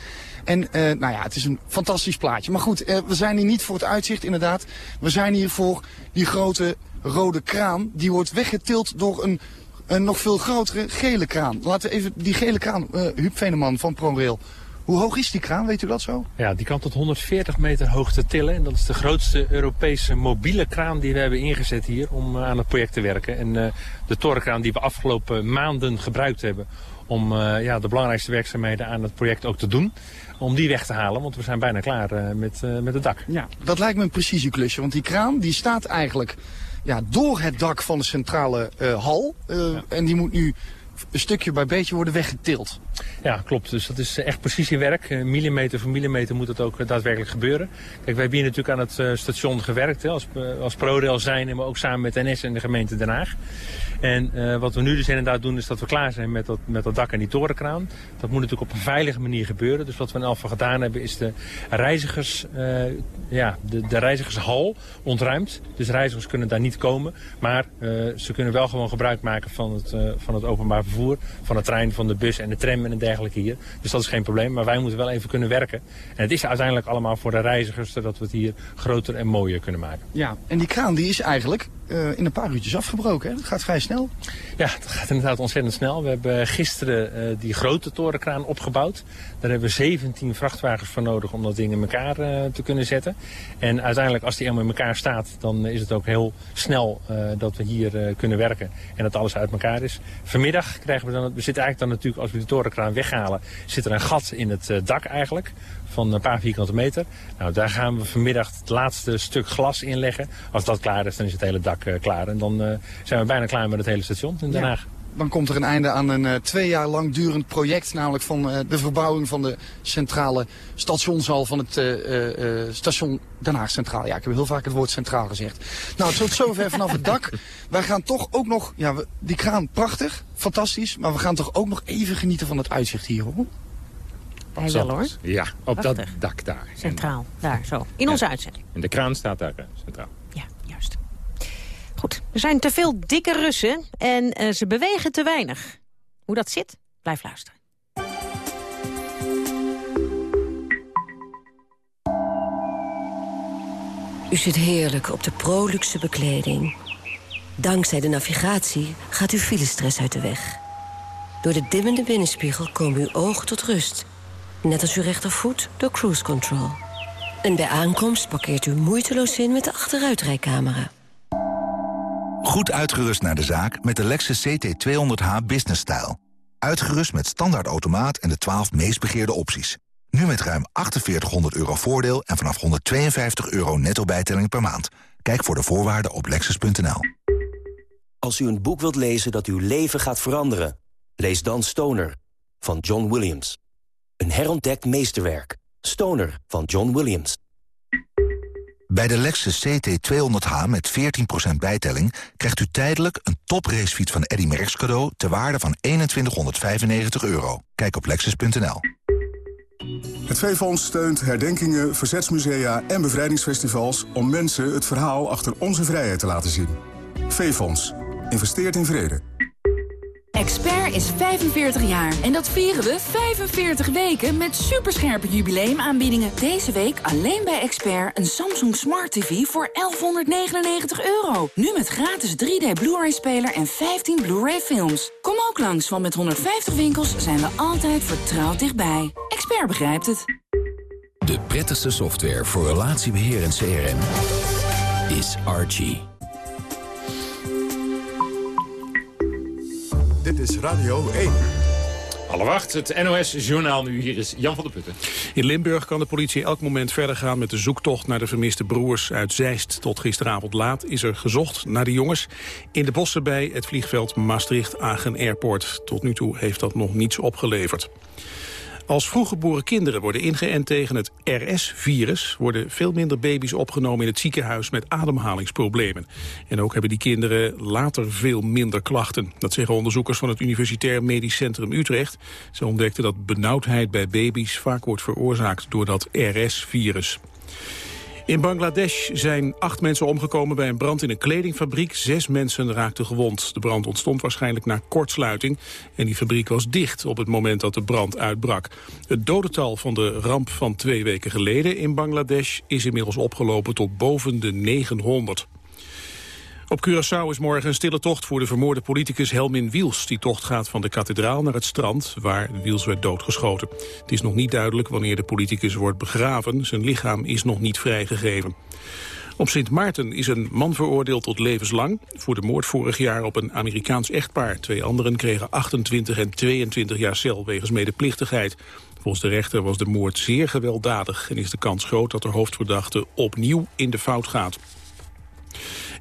En uh, nou ja, het is een fantastisch plaatje. Maar goed, uh, we zijn hier niet voor het uitzicht inderdaad. We zijn hier voor die grote rode kraan. Die wordt weggetild door een, een nog veel grotere gele kraan. Laten we even die gele kraan, uh, Huub Veneman van ProRail. Hoe hoog is die kraan, weet u dat zo? Ja, die kan tot 140 meter hoogte tillen. En dat is de grootste Europese mobiele kraan die we hebben ingezet hier om aan het project te werken. En de torenkraan die we afgelopen maanden gebruikt hebben om uh, ja, de belangrijkste werkzaamheden aan het project ook te doen. Om die weg te halen, want we zijn bijna klaar uh, met, uh, met het dak. Ja, dat lijkt me een precisieklusje, want die kraan die staat eigenlijk ja, door het dak van de centrale hal. Ja. En die moet nu een stukje bij beetje worden weggetild. Ja, klopt. Dus dat is echt precisiewerk. Millimeter voor millimeter moet het ook daadwerkelijk gebeuren. Kijk, wij hebben hier natuurlijk aan het uh, station gewerkt hè, als, als ProRail zijn, maar ook samen met NS en de gemeente Den Haag. En wat we nu dus inderdaad doen is dat we klaar zijn met dat, met dat dak en die torenkraan. Dat moet natuurlijk op een veilige manier gebeuren. Dus wat we in Alphen gedaan hebben is de reizigers, ja, de, de reizigershal ontruimd. Dus reizigers kunnen daar niet komen. Maar ze kunnen wel gewoon gebruik maken van het, van het openbaar vervoer. Van de trein, van de bus en de tram en dergelijke hier. Dus dat is geen probleem. Maar wij moeten wel even kunnen werken. En het is uiteindelijk allemaal voor de reizigers... zodat we het hier groter en mooier kunnen maken. Ja, en die kraan die is eigenlijk in een paar uurtjes afgebroken. Hè? Dat gaat vrij snel. Ja, dat gaat inderdaad ontzettend snel. We hebben gisteren die grote torenkraan opgebouwd. Daar hebben we 17 vrachtwagens voor nodig om dat ding in elkaar te kunnen zetten. En uiteindelijk als die helemaal in elkaar staat, dan is het ook heel snel dat we hier kunnen werken. En dat alles uit elkaar is. Vanmiddag krijgen we dan, we zitten eigenlijk dan natuurlijk, als we de torenkraan weghalen, zit er een gat in het dak eigenlijk van een paar vierkante meter. Nou, daar gaan we vanmiddag het laatste stuk glas inleggen. Als dat klaar is, dan is het hele dak uh, klaar. En dan uh, zijn we bijna klaar met het hele station in Den Haag. Ja dan komt er een einde aan een uh, twee jaar lang durend project. Namelijk van de verbouwing van de centrale stationshal van het station Den Haag Centraal. Ja, ik heb heel vaak het woord centraal gezegd. Nou, tot zover vanaf het dak. Wij gaan toch ook nog, ja, we, die kraan prachtig, fantastisch. Maar we gaan toch ook nog even genieten van het uitzicht hier, hoor. Hij wel hoor. Ja, op dat dak daar. Centraal, daar zo. In onze uitzending. En de kraan staat daar centraal. Ja, juist. Goed, er zijn te veel dikke Russen en uh, ze bewegen te weinig. Hoe dat zit, blijf luisteren. U zit heerlijk op de proluxe bekleding. Dankzij de navigatie gaat uw filestress uit de weg. Door de dimmende binnenspiegel komen uw ogen tot rust Net als uw rechtervoet door cruise control. En bij aankomst parkeert u moeiteloos in met de achteruitrijcamera. Goed uitgerust naar de zaak met de Lexus CT200h Business Style. Uitgerust met standaard automaat en de 12 meest begeerde opties. Nu met ruim 4800 euro voordeel en vanaf 152 euro netto bijtelling per maand. Kijk voor de voorwaarden op lexus.nl. Als u een boek wilt lezen dat uw leven gaat veranderen... lees dan Stoner van John Williams. Een herontdekt meesterwerk. Stoner van John Williams. Bij de Lexus CT200H met 14% bijtelling... krijgt u tijdelijk een topracefiets van Eddy Merckx cadeau... ter waarde van 2195 euro. Kijk op lexus.nl. Het V-Fonds steunt herdenkingen, verzetsmusea en bevrijdingsfestivals... om mensen het verhaal achter onze vrijheid te laten zien. V-Fonds. Investeert in vrede. Expert is 45 jaar en dat vieren we 45 weken met superscherpe jubileumaanbiedingen. Deze week alleen bij Expert een Samsung Smart TV voor 1199 euro. Nu met gratis 3D Blu-ray-speler en 15 Blu-ray films. Kom ook langs, want met 150 winkels zijn we altijd vertrouwd dichtbij. Expert begrijpt het. De prettigste software voor relatiebeheer en CRM is Archie. Dit is Radio 1. Alle wacht, het NOS-journaal nu. Hier is Jan van der Putten. In Limburg kan de politie elk moment verder gaan met de zoektocht naar de vermiste broers uit Zeist. Tot gisteravond laat is er gezocht naar de jongens in de bossen bij het vliegveld Maastricht-Agen Airport. Tot nu toe heeft dat nog niets opgeleverd. Als vroeggeboren kinderen worden ingeënt tegen het RS-virus... worden veel minder baby's opgenomen in het ziekenhuis met ademhalingsproblemen. En ook hebben die kinderen later veel minder klachten. Dat zeggen onderzoekers van het Universitair Medisch Centrum Utrecht. Ze ontdekten dat benauwdheid bij baby's vaak wordt veroorzaakt door dat RS-virus. In Bangladesh zijn acht mensen omgekomen bij een brand in een kledingfabriek. Zes mensen raakten gewond. De brand ontstond waarschijnlijk na kortsluiting. En die fabriek was dicht op het moment dat de brand uitbrak. Het dodental van de ramp van twee weken geleden in Bangladesh... is inmiddels opgelopen tot boven de 900. Op Curaçao is morgen een stille tocht voor de vermoorde politicus Helmin Wiels. Die tocht gaat van de kathedraal naar het strand, waar Wiels werd doodgeschoten. Het is nog niet duidelijk wanneer de politicus wordt begraven. Zijn lichaam is nog niet vrijgegeven. Op Sint Maarten is een man veroordeeld tot levenslang... voor de moord vorig jaar op een Amerikaans echtpaar. Twee anderen kregen 28 en 22 jaar cel wegens medeplichtigheid. Volgens de rechter was de moord zeer gewelddadig... en is de kans groot dat de hoofdverdachte opnieuw in de fout gaat.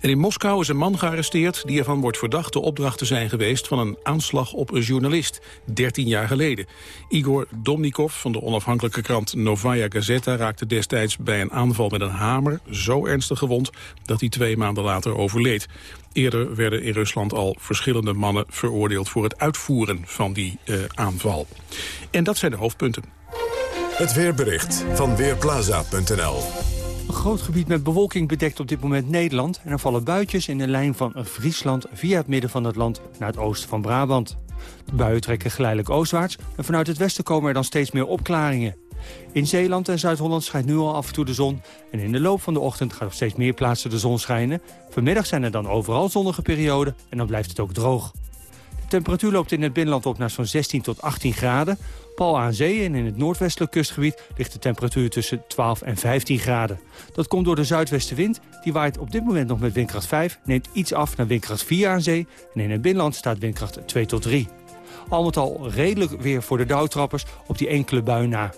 En in Moskou is een man gearresteerd die ervan wordt verdacht de opdracht te zijn geweest van een aanslag op een journalist, 13 jaar geleden. Igor Domnikov van de onafhankelijke krant Novaya Gazeta raakte destijds bij een aanval met een hamer zo ernstig gewond dat hij twee maanden later overleed. Eerder werden in Rusland al verschillende mannen veroordeeld voor het uitvoeren van die uh, aanval. En dat zijn de hoofdpunten. Het weerbericht van Weerplaza.nl een groot gebied met bewolking bedekt op dit moment Nederland... en er vallen buitjes in de lijn van Friesland via het midden van het land naar het oosten van Brabant. De buien trekken geleidelijk oostwaarts en vanuit het westen komen er dan steeds meer opklaringen. In Zeeland en Zuid-Holland schijnt nu al af en toe de zon. En in de loop van de ochtend gaat op steeds meer plaatsen de zon schijnen. Vanmiddag zijn er dan overal zonnige perioden en dan blijft het ook droog. De temperatuur loopt in het binnenland op naar zo'n 16 tot 18 graden. Pal aan zee en in het noordwestelijk kustgebied ligt de temperatuur tussen 12 en 15 graden. Dat komt door de zuidwestenwind. Die waait op dit moment nog met windkracht 5, neemt iets af naar windkracht 4 aan zee. En in het binnenland staat windkracht 2 tot 3. Al met al redelijk weer voor de dauwtrappers op die enkele bui na.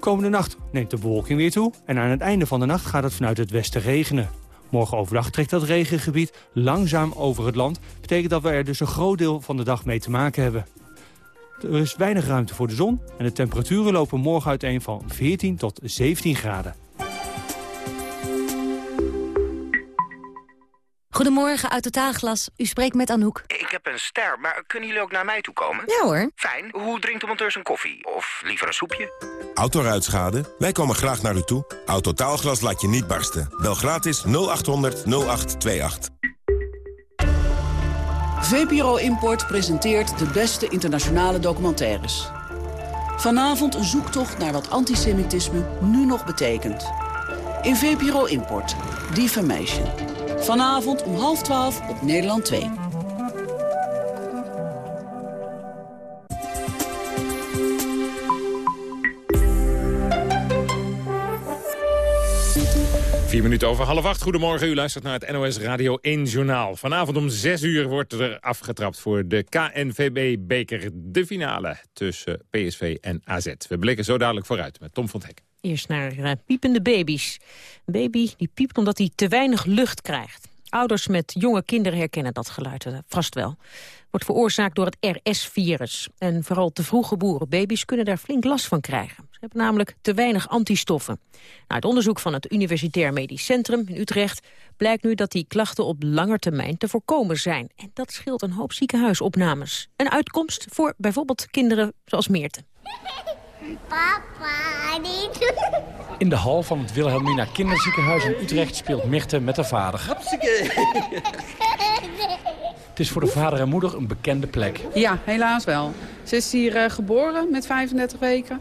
Komende nacht neemt de bewolking weer toe en aan het einde van de nacht gaat het vanuit het westen regenen. Morgen overdag trekt dat regengebied langzaam over het land. Betekent dat we er dus een groot deel van de dag mee te maken hebben. Er is weinig ruimte voor de zon en de temperaturen lopen morgen uiteen van 14 tot 17 graden. Goedemorgen, uit Totaalglas. U spreekt met Anouk. Ik heb een ster, maar kunnen jullie ook naar mij toe komen? Ja hoor. Fijn. Hoe drinkt de monteur zijn koffie? Of liever een soepje? Autoruitschade? Wij komen graag naar u toe. Autotaalglas laat je niet barsten. Bel gratis 0800 0828. VPRO Import presenteert de beste internationale documentaires. Vanavond een zoektocht naar wat antisemitisme nu nog betekent. In VPRO Import, Defamation. Vanavond om half twaalf op Nederland 2. Vier minuten over half acht. Goedemorgen, u luistert naar het NOS Radio 1 Journaal. Vanavond om zes uur wordt er afgetrapt voor de KNVB-beker. De finale tussen PSV en AZ. We blikken zo dadelijk vooruit met Tom van Hek. Eerst naar uh, piepende baby's. Een baby die piept omdat hij te weinig lucht krijgt. Ouders met jonge kinderen herkennen dat geluid uh, vast wel. Wordt veroorzaakt door het RS-virus. En vooral te vroeg geboren baby's kunnen daar flink last van krijgen. Ze hebben namelijk te weinig antistoffen. Nou, uit onderzoek van het Universitair Medisch Centrum in Utrecht... blijkt nu dat die klachten op lange termijn te voorkomen zijn. En dat scheelt een hoop ziekenhuisopnames. Een uitkomst voor bijvoorbeeld kinderen zoals Meerte. Papa, niet. In de hal van het Wilhelmina Kinderziekenhuis in Utrecht speelt Mirte met haar vader. Het is voor de vader en moeder een bekende plek. Ja, helaas wel. Ze is hier uh, geboren met 35 weken.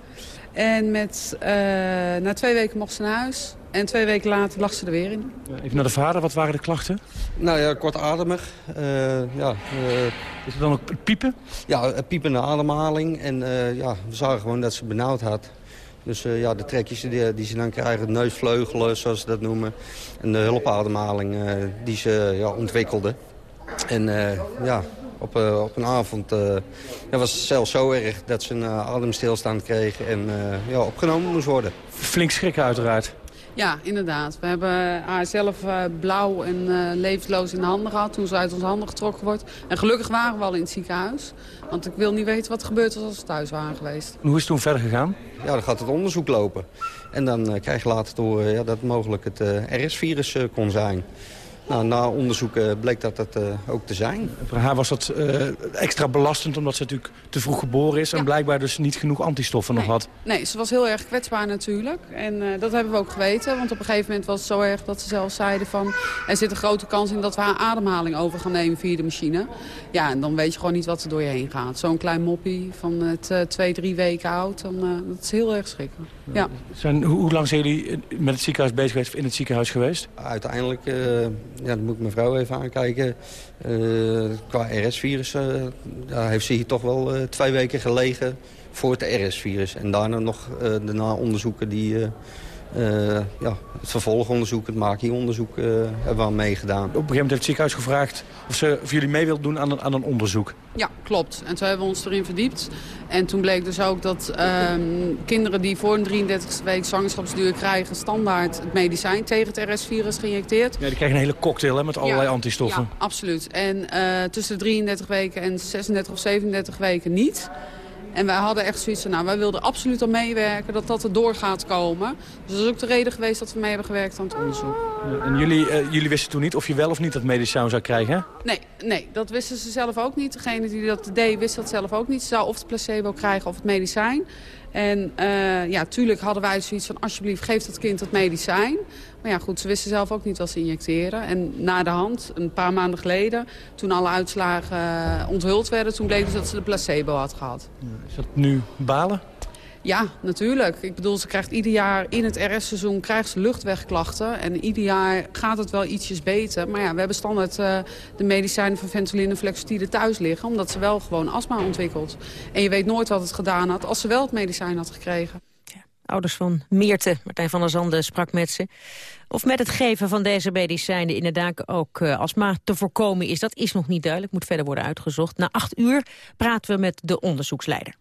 En met, uh, na twee weken mocht ze naar huis. En twee weken later lag ze er weer in. Even naar de vader, wat waren de klachten? Nou ja, kortademig. Uh, ja, uh, Is het dan ook het piepen? Ja, piepende ademhaling. En uh, ja, we zagen gewoon dat ze benauwd had. Dus ja, de trekjes die, die, ze dan krijgen, neusvleugelen zoals ze dat noemen. En de hulpademhaling die ze ja, ontwikkelde. En ja, op, uh, op een avond uh, ja, was het zelfs zo erg dat ze een uh, ademstilstand kreeg en ja, opgenomen moest worden. Flink schrikken uiteraard. Ja, inderdaad. We hebben haar zelf blauw en levensloos in de handen gehad toen ze uit onze handen getrokken wordt. En gelukkig waren we al in het ziekenhuis. Want ik wil niet weten wat er gebeurd was als we thuis waren geweest. Hoe is het toen verder gegaan? Ja, dan gaat het onderzoek lopen. En dan krijg je later te horen ja, dat het mogelijk het RS-virus kon zijn. Nou, na onderzoek bleek dat dat uh, ook te zijn. Voor haar was dat uh, extra belastend omdat ze natuurlijk te vroeg geboren is... en blijkbaar dus niet genoeg antistoffen nee. nog had. Nee, ze was heel erg kwetsbaar natuurlijk. En uh, dat hebben we ook geweten. Want op een gegeven moment was het zo erg dat ze zelf zeiden van... er zit een grote kans in dat we haar ademhaling over gaan nemen via de machine. Ja, en dan weet je gewoon niet wat er door je heen gaat. Zo'n klein moppie van het twee, drie weken oud, dan, dat is heel erg schrikken. Ja. Zijn, hoe, hoe, lang zijn jullie met het ziekenhuis bezig geweest, of in het ziekenhuis geweest? Uiteindelijk ja, dan moet ik mijn vrouw even aankijken. Uh, qua RS-virus uh, heeft ze hier toch wel uh, twee weken gelegen voor het RS-virus. En daarna nog daarna onderzoeken die... ja, het vervolgonderzoek, het MAKI-onderzoek hebben we aan meegedaan. Op een gegeven moment heeft het ziekenhuis gevraagd of, ze, of jullie mee wilt doen aan een, aan een onderzoek. Ja, klopt. En toen hebben we ons erin verdiept. En toen bleek dus ook dat um, kinderen die voor een 33e week zwangerschapsduur krijgen... standaard het medicijn tegen het RS-virus geïnjecteerd. Ja, die krijgen een hele cocktail hè, met allerlei ja, antistoffen. Ja, absoluut. En uh, tussen de 33 weken en 36 of 37 weken niet. En wij hadden echt zoiets van, nou, wij wilden absoluut aan meewerken dat dat er door gaat komen. Dus dat is ook de reden geweest dat we mee hebben gewerkt aan het onderzoek. En jullie, uh, jullie wisten toen niet of je wel of niet dat medicijn zou krijgen, hè? Nee, nee, dat wisten ze zelf ook niet. Degene die dat deed, wist dat zelf ook niet. Ze zou of het placebo krijgen of het medicijn. En uh, ja, tuurlijk hadden wij zoiets van, alsjeblieft, geef dat kind het medicijn. Maar ja, goed, ze wisten zelf ook niet wat ze injecteren. En na de hand, een paar maanden geleden, toen alle uitslagen onthuld werden... toen bleek dus dat ze de placebo had gehad. Is dat nu balen? Ja, natuurlijk. Ik bedoel, ze krijgt ieder jaar in het RS-seizoen krijgt ze luchtwegklachten. En ieder jaar gaat het wel ietsjes beter. Maar ja, we hebben standaard uh, de medicijnen van Ventolin en Flexotide thuis liggen. Omdat ze wel gewoon astma ontwikkelt. En je weet nooit wat het gedaan had als ze wel het medicijn had gekregen. Ouders van Meerte, Martijn van der Zanden, sprak met ze. Of met het geven van deze medicijnen inderdaad ook uh, astma te voorkomen is... dat is nog niet duidelijk, moet verder worden uitgezocht. Na acht uur praten we met de onderzoeksleider.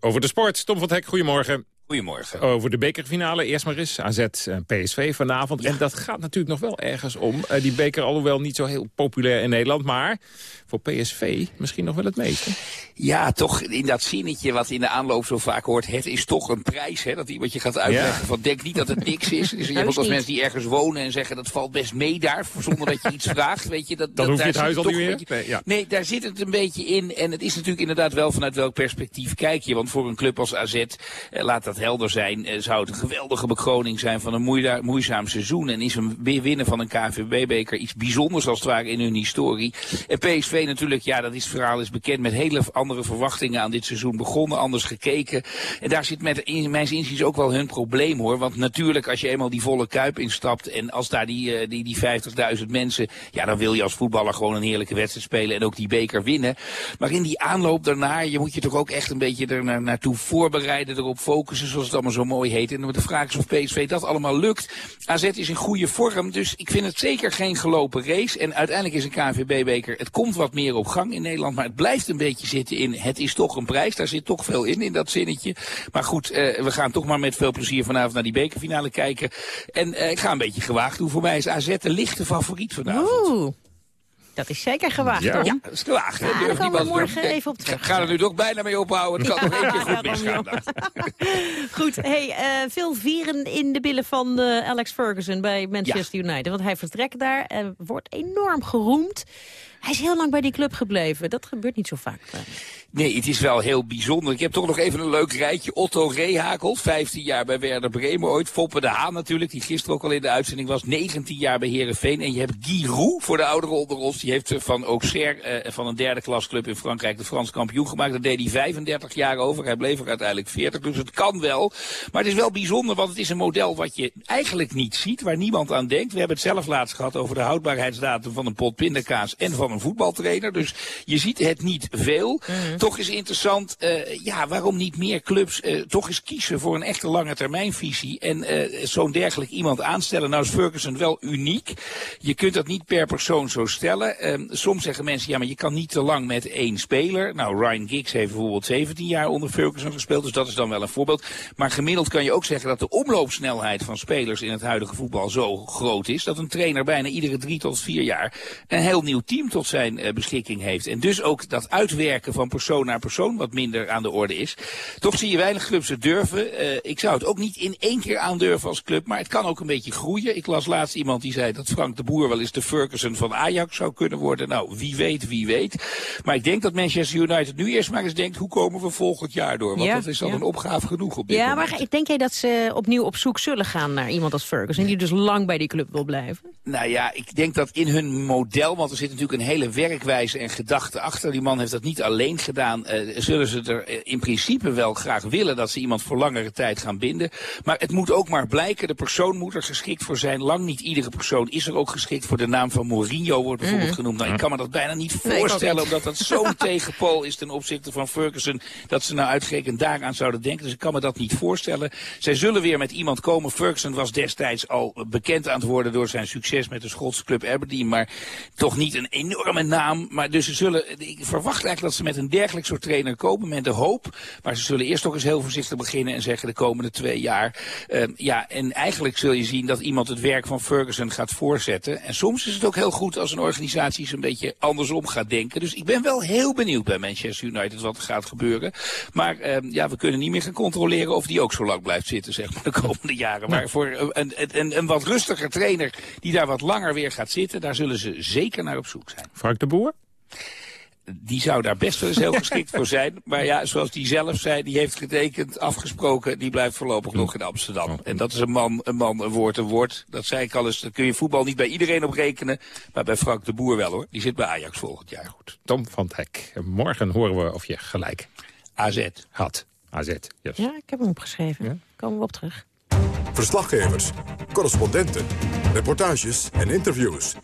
Over de sport. Tom van Hek, goedemorgen. Goedemorgen. Over de bekerfinale. Eerst maar eens AZ en PSV vanavond. En dat gaat natuurlijk nog wel ergens om. Uh, die beker alhoewel niet zo heel populair in Nederland. Maar voor PSV misschien nog wel het meeste. Ja, toch in dat zinnetje wat in de aanloop zo vaak hoort. Het is toch een prijs. Hè, dat iemand je gaat uitleggen ja. van denk niet dat het niks is. Dus je hebt als mensen die ergens wonen en zeggen dat valt best mee daar. Zonder dat je iets vraagt. Weet je, dat, Dan dat, hoef je het huis al niet meer. Beetje, nee, ja. nee, daar zit het een beetje in. En het is natuurlijk inderdaad wel vanuit welk perspectief kijk je. Want voor een club als AZ, eh, laat dat helder zijn, eh, zou het een geweldige bekroning zijn van een moeizaam seizoen. En is een winnen van een KVB-beker iets bijzonders als het ware in hun historie. En PSV natuurlijk, ja, dat is, het verhaal is bekend met hele andere verwachtingen aan dit seizoen begonnen, anders gekeken. En daar zit met in mijn inziens ook wel hun probleem hoor. Want natuurlijk, als je eenmaal die volle kuip instapt en als daar die, uh, die, die 50.000 mensen, ja, dan wil je als voetballer gewoon een heerlijke wedstrijd spelen en ook die beker winnen. Maar in die aanloop daarna, je moet je toch ook echt een beetje er na, naartoe voorbereiden, erop focussen, zoals het allemaal zo mooi heet. En de vraag is of PSV dat allemaal lukt. AZ is in goede vorm, dus ik vind het zeker geen gelopen race. En uiteindelijk is een KNVB-beker, het komt wat meer op gang in Nederland, maar het blijft een beetje zitten in, het is toch een prijs. Daar zit toch veel in, in dat zinnetje. Maar goed, uh, we gaan toch maar met veel plezier vanavond naar die bekerfinale kijken. En uh, ik ga een beetje gewaagd doen. Voor mij is AZ de lichte favoriet vanavond. Oeh. Dat is zeker gewaagd, ja. hoor. Ja, dat is gewaagd. Ja, daar we morgen even op terug. Ga er nu toch bijna mee ophouden. Het kan nog één keer goed misgaan. goed, hey, uh, veel vieren in de billen van uh, Alex Ferguson bij Manchester ja. United. Want hij vertrekt daar en wordt enorm geroemd. Hij is heel lang bij die club gebleven. Dat gebeurt niet zo vaak. Nee, het is wel heel bijzonder. Ik heb toch nog even een leuk rijtje. Otto Rehagel, 15 jaar bij Werder Bremen ooit. Foppe de Haan natuurlijk, die gisteren ook al in de uitzending was. 19 jaar bij Herenveen. En je hebt Guy Roux voor de ouderen onder ons. Die heeft van Auxerre, eh, van een derde klasclub in Frankrijk, de Frans kampioen gemaakt. Daar deed hij 35 jaar over. Hij bleef er uiteindelijk 40, dus het kan wel. Maar het is wel bijzonder, want het is een model wat je eigenlijk niet ziet, waar niemand aan denkt. We hebben het zelf laatst gehad over de houdbaarheidsdatum van een pot pindakaas en van een voetbaltrainer. Dus je ziet het niet veel. Mm. Toch is interessant, uh, ja, waarom niet meer clubs uh, toch eens kiezen voor een echte lange termijnvisie en uh, zo'n dergelijk iemand aanstellen. Nou is Ferguson wel uniek. Je kunt dat niet per persoon zo stellen. Uh, soms zeggen mensen, ja, maar je kan niet te lang met één speler. Nou, Ryan Giggs heeft bijvoorbeeld 17 jaar onder Ferguson gespeeld, dus dat is dan wel een voorbeeld. Maar gemiddeld kan je ook zeggen dat de omloopsnelheid van spelers in het huidige voetbal zo groot is, dat een trainer bijna iedere drie tot vier jaar een heel nieuw team tot zijn beschikking heeft. En dus ook dat uitwerken van persoon naar persoon wat minder aan de orde is. Toch zie je weinig clubs het durven. Uh, ik zou het ook niet in één keer aandurven als club, maar het kan ook een beetje groeien. Ik las laatst iemand die zei dat Frank de Boer wel eens de Ferguson van Ajax zou kunnen worden. Nou, wie weet, wie weet. Maar ik denk dat Manchester United nu eerst maar eens denkt, hoe komen we volgend jaar door? Want Ja, dat is al ja. een opgave genoeg op dit Ja, moment. maar denk jij dat ze opnieuw op zoek zullen gaan naar iemand als Ferguson... die dus lang bij die club wil blijven? Nou ja, ik denk dat in hun model, want er zit natuurlijk een hele werkwijze en gedachte achter. Die man heeft dat niet alleen gedaan. Uh, zullen ze er uh, in principe wel graag willen dat ze iemand voor langere tijd gaan binden. Maar het moet ook maar blijken, de persoon moet er geschikt voor zijn. Lang niet iedere persoon is er ook geschikt voor. De naam van Mourinho wordt bijvoorbeeld Mhm. genoemd. Nou, ik kan me dat bijna niet Nee, voorstellen, niet. omdat dat zo'n tegenpool is ten opzichte van Ferguson. Dat ze nou uitgerekend daaraan zouden denken. Dus ik kan me dat niet voorstellen. Zij zullen weer met iemand komen. Ferguson was destijds al bekend aan het worden door zijn succes met de Schotse club Aberdeen. Maar toch niet een enorme naam. Maar dus ze zullen, ik verwacht eigenlijk dat ze met een dergelijk soort trainer komen. Met de hoop. Maar ze zullen eerst toch eens heel voorzichtig beginnen en zeggen de komende twee jaar. Uh, ja, en eigenlijk zul je zien dat iemand het werk van Ferguson gaat voortzetten. En soms is het ook heel goed als een organisatie eens een beetje andersom gaat denken. Dus ik ben wel heel benieuwd bij Manchester United wat er gaat gebeuren. Maar uh, ja, we kunnen niet meer gaan controleren of die ook zo lang blijft zitten, zeg maar, de komende jaren. Maar voor een, een, een wat rustiger trainer die daar wat langer weer gaat zitten, daar zullen ze zeker naar op zoek zijn. Frank de Boer? Die zou daar best wel eens heel geschikt voor zijn. Maar ja, zoals die zelf zei, die heeft getekend, afgesproken, die blijft voorlopig nog in Amsterdam. En dat is een man, een man, een woord, een woord. Dat zei ik al eens, daar kun je voetbal niet bij iedereen op rekenen. Maar bij Frank de Boer wel hoor. Die zit bij Ajax volgend jaar. Tom van het Hek. Morgen horen we of je gelijk AZ had. AZ. Yes. Ja, ik heb hem opgeschreven. Komen we op terug. Verslaggevers, correspondenten, reportages en interviews.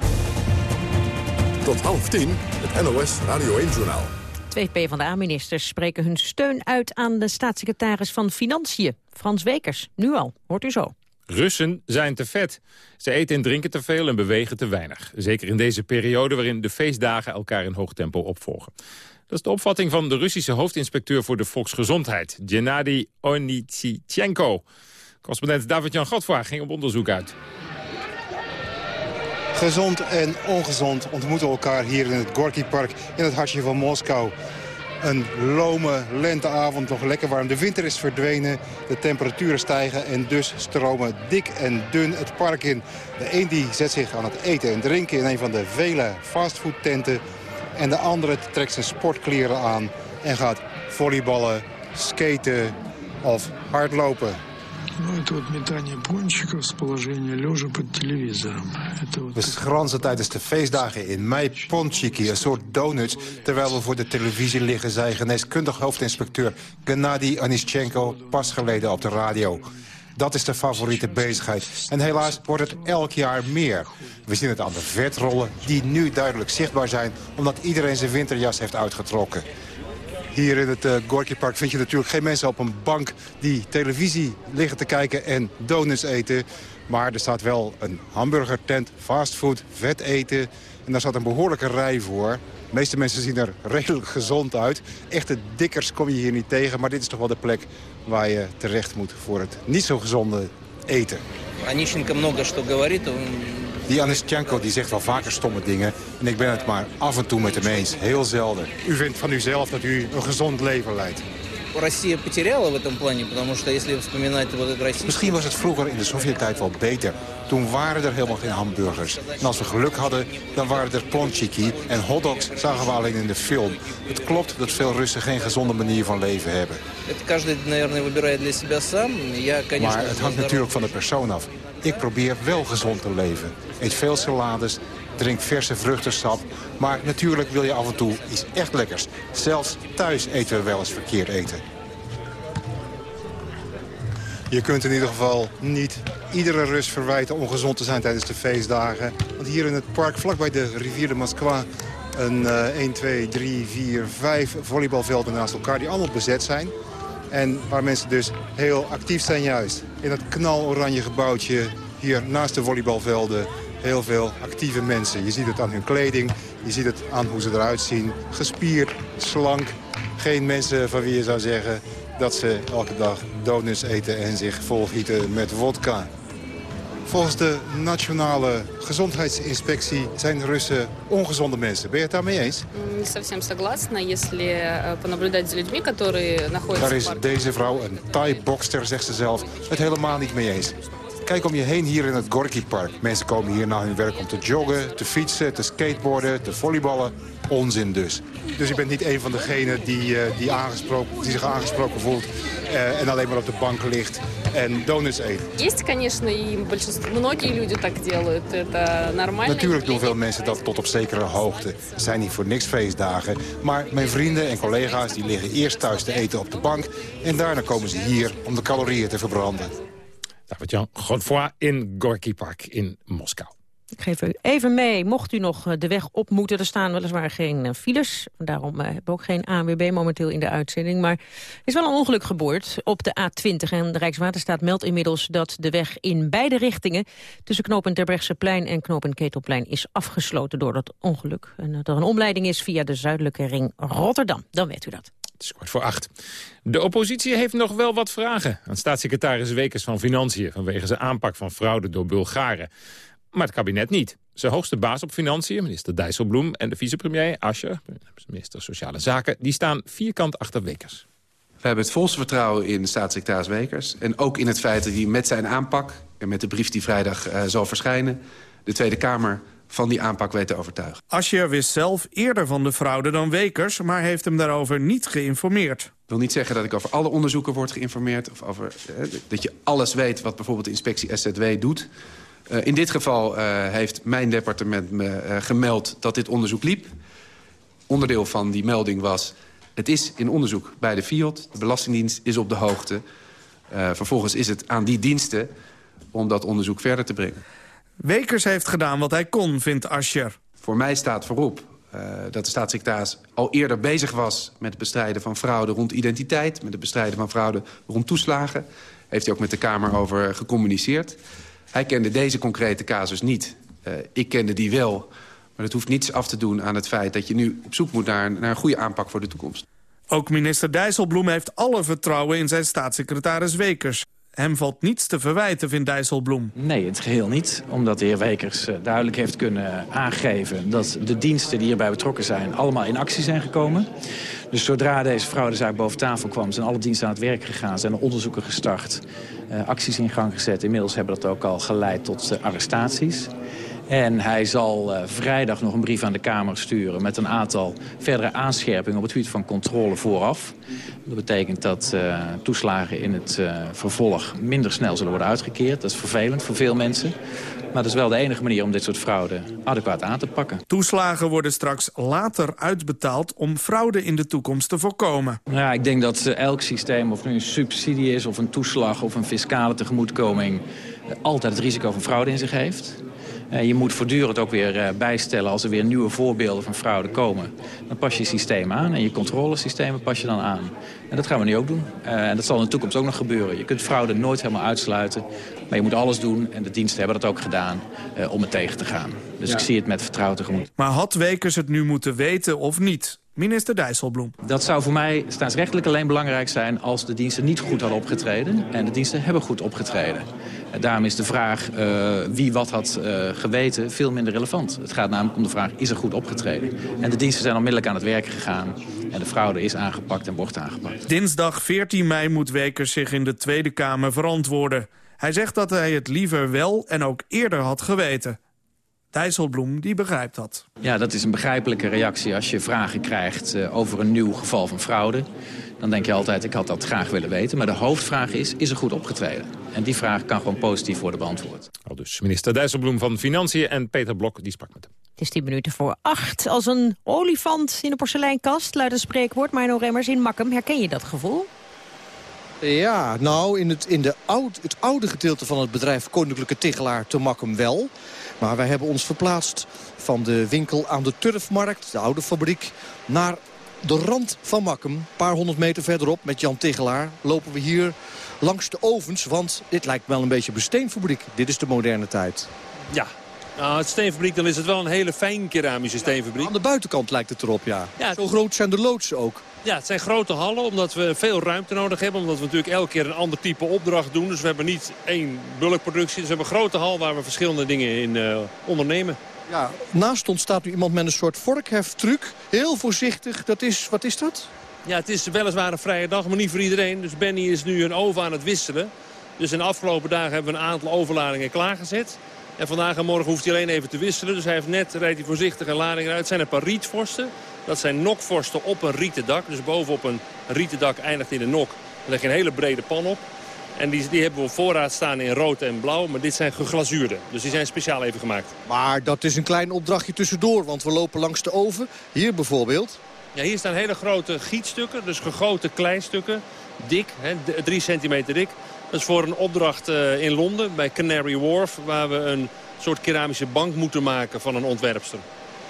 Tot half tien, het NOS Radio 1-journaal. Twee PvdA-ministers spreken hun steun uit aan de staatssecretaris van Financiën, Frans Wekers. Nu al, hoort u zo. Russen zijn te vet. Ze eten en drinken te veel en bewegen te weinig. Zeker in deze periode waarin de feestdagen elkaar in hoog tempo opvolgen. Dat is de opvatting van de Russische hoofdinspecteur voor de volksgezondheid, Gennady Onichichenko. Correspondent David-Jan Godvaar ging op onderzoek uit. Gezond en ongezond ontmoeten elkaar hier in het Gorky Park in het hartje van Moskou. Een lome lenteavond, nog lekker warm. De winter is verdwenen, de temperaturen stijgen en dus stromen dik en dun het park in. De een die zet zich aan het eten en drinken in een van de vele fastfoodtenten. En de andere trekt zijn sportkleren aan en gaat volleyballen, skaten of hardlopen. Ну, это вот метание пончиков с положения лежа под телевизором. Это вот We schransen tijdens de feestdagen in mei ponchiki, een soort donuts... terwijl we voor de televisie liggen, zei geneeskundig hoofdinspecteur... Gennady Anischenko pas geleden op de radio. Dat is de favoriete bezigheid. En helaas wordt het elk jaar meer. We zien het aan de vetrollen, die nu duidelijk zichtbaar zijn... omdat iedereen zijn winterjas heeft uitgetrokken. Hier in het uh, Gorky Park vind je natuurlijk geen mensen op een bank... die televisie liggen te kijken en donuts eten. Maar er staat wel een hamburgertent, fastfood, vet eten. En daar staat een behoorlijke rij voor. De meeste mensen zien er redelijk gezond uit. Echte dikkers kom je hier niet tegen. Maar dit is toch wel de plek waar je terecht moet voor het niet zo gezonde eten. Онищенко много что говорит. die Anischenko die zegt wel vaker stomme dingen. En ik ben het maar af en toe met hem eens. Heel zelden. U vindt van uzelf dat u een gezond leven leidt? Misschien was het vroeger in de Sovjet-tijd wel beter. Toen waren er helemaal geen hamburgers. En als we geluk hadden, dan waren er plonchiki en hotdogs zagen we alleen in de film. Het klopt dat veel Russen geen gezonde manier van leven hebben. Maar het hangt natuurlijk van de persoon af. Ik probeer wel gezond te leven. Eet veel salades, drink verse vruchtensap. Maar natuurlijk wil je af en toe iets echt lekkers. Zelfs thuis eten we wel eens verkeerd eten. Je kunt in ieder geval niet iedere Rus verwijten ongezond te zijn tijdens de feestdagen. Want hier in het park, vlakbij de rivier de Moskwa... een uh, 1, 2, 3, 4, 5 volleybalvelden naast elkaar die allemaal bezet zijn. En waar mensen dus heel actief zijn juist. In dat knaloranje gebouwtje hier naast de volleybalvelden heel veel actieve mensen. Je ziet het aan hun kleding, je ziet het aan hoe ze eruit zien. Gespierd, slank. Geen mensen van wie je zou zeggen dat ze elke dag donuts eten en zich volgieten met vodka. Volgens de Nationale Gezondheidsinspectie zijn Russen ongezonde mensen. Ben je het daarmee eens? Не совсем согласна, если э, понаблюдать за людьми, которые находятся Daar в is парке. deze vrouw, een Thai-bokster, zegt ze zelf, het helemaal niet mee eens. Kijk om je heen hier in het Gorky Park. Mensen komen hier na hun werk om te joggen, te fietsen, te skateboarden, te volleyballen. Onzin dus. Dus je bent niet een van degenen die, eh, die, aangesproken, die zich aangesproken voelt... eh, en alleen maar op de bank ligt en donuts eet. Есть, конечно, и большинство, многие люди так делают. Это нормально. Natuurlijk doen veel mensen dat tot op zekere hoogte. Het zijn niet voor niks feestdagen. Maar mijn vrienden en collega's die liggen eerst thuis te eten op de bank... en daarna komen ze hier om de calorieën te verbranden. David-Jan Godfroy in Gorky Park in Moskou. Ik geef u even mee, mocht u nog eh, de weg op moeten. Er staan weliswaar geen eh, files. Daarom eh, hebben we ook geen ANWB momenteel in de uitzending. Maar er is wel een ongeluk geboord op de A20. En de Rijkswaterstaat meldt inmiddels dat de weg in beide richtingen... tussen knooppunt Terbrechtseplein en knooppunt Ketelplein is afgesloten door dat ongeluk. En dat er een omleiding is via de zuidelijke ring Rotterdam. Dan weet u dat. Het is kwart voor acht. De oppositie heeft nog wel wat vragen aan staatssecretaris Wekers van Financiën... vanwege zijn aanpak van fraude door Bulgaren. Maar het kabinet niet. Zijn hoogste baas op financiën, minister Dijsselbloem... en de vicepremier Ascher, minister Sociale Zaken... die staan vierkant achter Wekers. We hebben het volste vertrouwen in staatssecretaris Wekers. En ook in het feit dat hij met zijn aanpak... en met de brief die vrijdag uh, zal verschijnen... de Tweede Kamer van die aanpak weet te overtuigen. Ascher wist zelf eerder van de fraude dan Wekers... maar heeft hem daarover niet geïnformeerd. Ik wil niet zeggen dat ik over alle onderzoeken word geïnformeerd... of over, eh, dat je alles weet wat bijvoorbeeld de inspectie SZW doet... Uh, in dit geval uh, heeft mijn departement me uh, gemeld dat dit onderzoek liep. Onderdeel van die melding was Het is in onderzoek bij de FIOD. De Belastingdienst is op de hoogte. Vervolgens is het aan die diensten om dat onderzoek verder te brengen. Wekers heeft gedaan wat hij kon, vindt Ascher. Voor mij staat voorop uh, dat de staatssecretaris al eerder bezig was... met het bestrijden van fraude rond identiteit... met het bestrijden van fraude rond toeslagen. Heeft hij ook met de Kamer over gecommuniceerd. Hij kende deze concrete casus niet. Uh, ik kende die wel, maar dat hoeft niets af te doen aan het feit... dat je nu op zoek moet naar, naar een goede aanpak voor de toekomst. Ook minister Dijsselbloem heeft alle vertrouwen in zijn staatssecretaris Wekers. Hem valt niets te verwijten, vindt Dijsselbloem. Nee, het geheel niet. Omdat de heer Wekers eh, duidelijk heeft kunnen aangeven... dat de diensten die hierbij betrokken zijn allemaal in actie zijn gekomen. Dus zodra deze fraudezaak boven tafel kwam... zijn alle diensten aan het werk gegaan, zijn er onderzoeken gestart... Uh, acties in gang gezet. Inmiddels hebben dat ook al geleid tot arrestaties. En hij zal uh, vrijdag nog een brief aan de Kamer sturen... met een aantal verdere aanscherpingen op het gebied van controle vooraf. Dat betekent dat uh, toeslagen in het uh, vervolg minder snel zullen worden uitgekeerd. Dat is vervelend voor veel mensen. Maar dat is wel de enige manier om dit soort fraude adequaat aan te pakken. Toeslagen worden straks later uitbetaald om fraude in de toekomst te voorkomen. Ja, ik denk dat elk systeem, of nu een subsidie is of een toeslag of een fiscale tegemoetkoming... altijd het risico van fraude in zich heeft. Uh, je moet voortdurend ook weer uh, bijstellen als er weer nieuwe voorbeelden van fraude komen. Dan pas je systeem aan en je controlesystemen pas je dan aan. En dat gaan we nu ook doen. Uh, en dat zal in de toekomst ook nog gebeuren. Je kunt fraude nooit helemaal uitsluiten. Maar je moet alles doen, en de diensten hebben dat ook gedaan, om het tegen te gaan. Dus ja. ik zie het met vertrouwen tegemoet. Maar had Wekers het nu moeten weten of niet? Minister Dijsselbloem. Dat zou voor mij staatsrechtelijk alleen belangrijk zijn als de diensten niet goed hadden opgetreden. En de diensten hebben goed opgetreden. Daarom is de vraag uh, wie wat had uh, geweten veel minder relevant. Het gaat namelijk om de vraag, is er goed opgetreden? En de diensten zijn onmiddellijk aan het werk gegaan. En de fraude is aangepakt en wordt aangepakt. Dinsdag 14 mei moet Wekers zich in de Tweede Kamer verantwoorden. Hij zegt dat hij het liever wel en ook eerder had geweten. Dijsselbloem die begrijpt dat. Ja, dat is een begrijpelijke reactie als je vragen krijgt uh, over een nieuw geval van fraude. Dan denk je altijd, ik had dat graag willen weten. Maar de hoofdvraag is, is er goed opgetreden? En die vraag kan gewoon positief worden beantwoord. Al dus minister Dijsselbloem van Financiën en Peter Blok, die sprak met hem. Het is tien minuten voor acht. Als een olifant in een porseleinkast, luidt een spreekwoord. Maar in Remmers in Makkum, herken je dat gevoel? Ja, nou, in, het, in de oud, het oude gedeelte van het bedrijf Koninklijke Tichelaar te Makkum wel. Maar wij hebben ons verplaatst van de winkel aan de Turfmarkt, de oude fabriek, naar de rand van Makkum. Een paar honderd meter verderop met Jan Tigelaar lopen we hier langs de ovens. Want dit lijkt wel een beetje steenfabriek. Dit is de moderne tijd. Ja, nou, het steenfabriek, dan is het wel een hele fijn keramische steenfabriek. Aan de buitenkant lijkt het erop, ja. ja Zo groot zijn de loodsen ook. Ja, het zijn grote hallen, omdat we veel ruimte nodig hebben. Omdat we natuurlijk elke keer een ander type opdracht doen. Dus we hebben niet één bulkproductie. Dus we hebben een grote hal waar we verschillende dingen in uh, ondernemen. Ja, naast ons staat nu iemand met een soort vorkheftruc. Heel voorzichtig. Dat is, wat is dat? Ja, het is weliswaar een vrije dag, maar niet voor iedereen. Dus Benny is nu een oven aan het wisselen. Dus in de afgelopen dagen hebben we een aantal overladingen klaargezet. En vandaag en morgen hoeft hij alleen even te wisselen. Dus hij heeft net, rijdt hij voorzichtig een lading eruit. Het zijn een paar rietvorsten. Dat zijn nokvorsten op een rieten dak. Dus bovenop een rieten dak eindigt in de nok. Dan leg je een hele brede pan op. En die, die hebben we op voorraad staan in rood en blauw. Maar dit zijn geglazuurde. Dus die zijn speciaal even gemaakt. Maar dat is een klein opdrachtje tussendoor. Want we lopen langs de oven. Hier bijvoorbeeld. Ja, hier staan hele grote gietstukken. Dus gegoten kleinstukken. Dik, hè, drie centimeter dik. Dat is voor een opdracht uh, in Londen bij Canary Wharf... waar we een soort keramische bank moeten maken van een ontwerpster.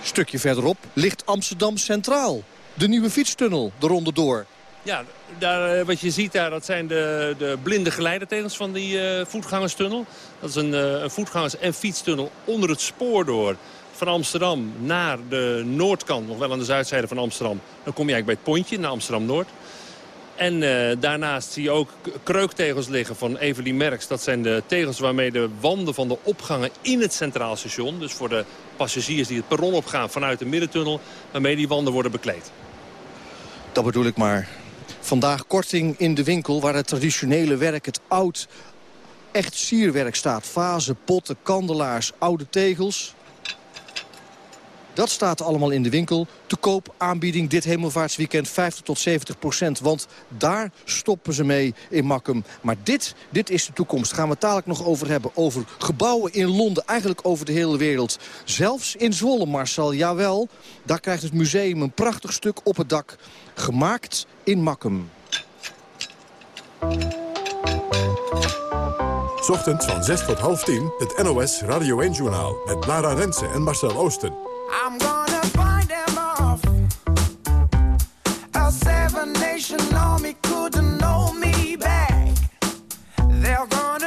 Stukje verderop ligt Amsterdam Centraal. De nieuwe fietstunnel, de ronde door. Ja, daar, wat je ziet daar, dat zijn de, de blinde geleidertegels van die uh, voetgangerstunnel. Dat is een, uh, een voetgangers- en fietstunnel onder het spoor door. Van Amsterdam naar de noordkant, nog wel aan de zuidzijde van Amsterdam. Dan kom je eigenlijk bij het pontje, naar Amsterdam-Noord. En daarnaast zie je ook kreuktegels liggen van Evelien Merks. Dat zijn de tegels waarmee de wanden van de opgangen in het Centraal Station... dus voor de passagiers die het perron opgaan vanuit de middentunnel... waarmee die wanden worden bekleed. Dat bedoel ik maar. Vandaag korting in de winkel waar het traditionele werk, het oud, echt sierwerk staat. Vazen, potten, kandelaars, oude tegels. Dat staat allemaal in de winkel. Te koop aanbieding dit hemelvaartsweekend 50 tot 70 procent. Want daar stoppen ze mee in Makkum. Maar dit, dit is de toekomst. Gaan we het dadelijk nog over hebben. Over gebouwen in Londen, eigenlijk over de hele wereld. Zelfs in Zwolle, Marcel, jawel. Daar krijgt het museum een prachtig stuk op het dak. Gemaakt in Makkum. Ochtends van 6 tot half 10 het NOS Radio 1-journaal met Lara Rensen en Marcel Oosten. I'm gonna find them off. A seven nation army couldn't know me back. They're gonna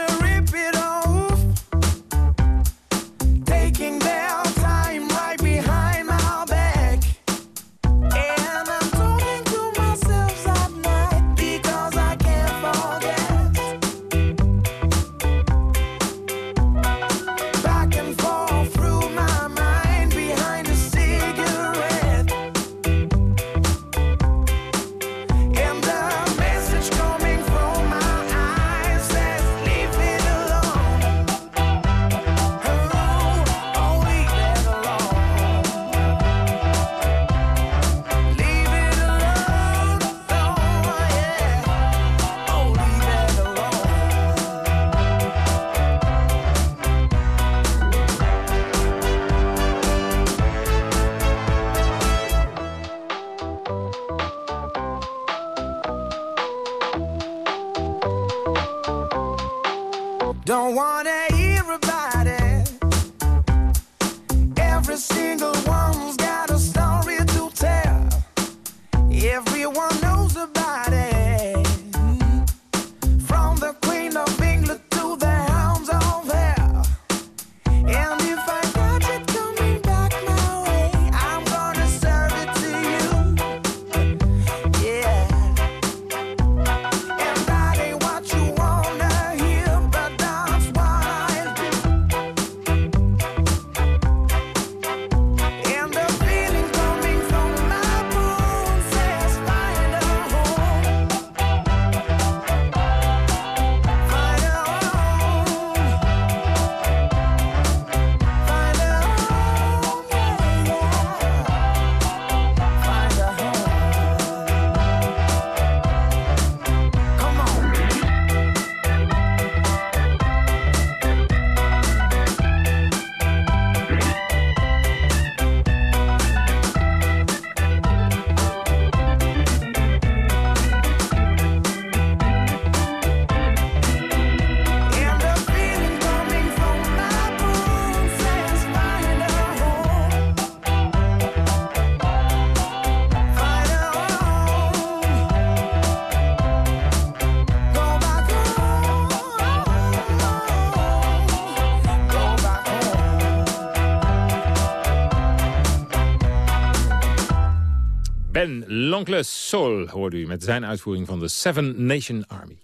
L'Oncle Sol hoorde u met zijn uitvoering van de Seven Nation Army.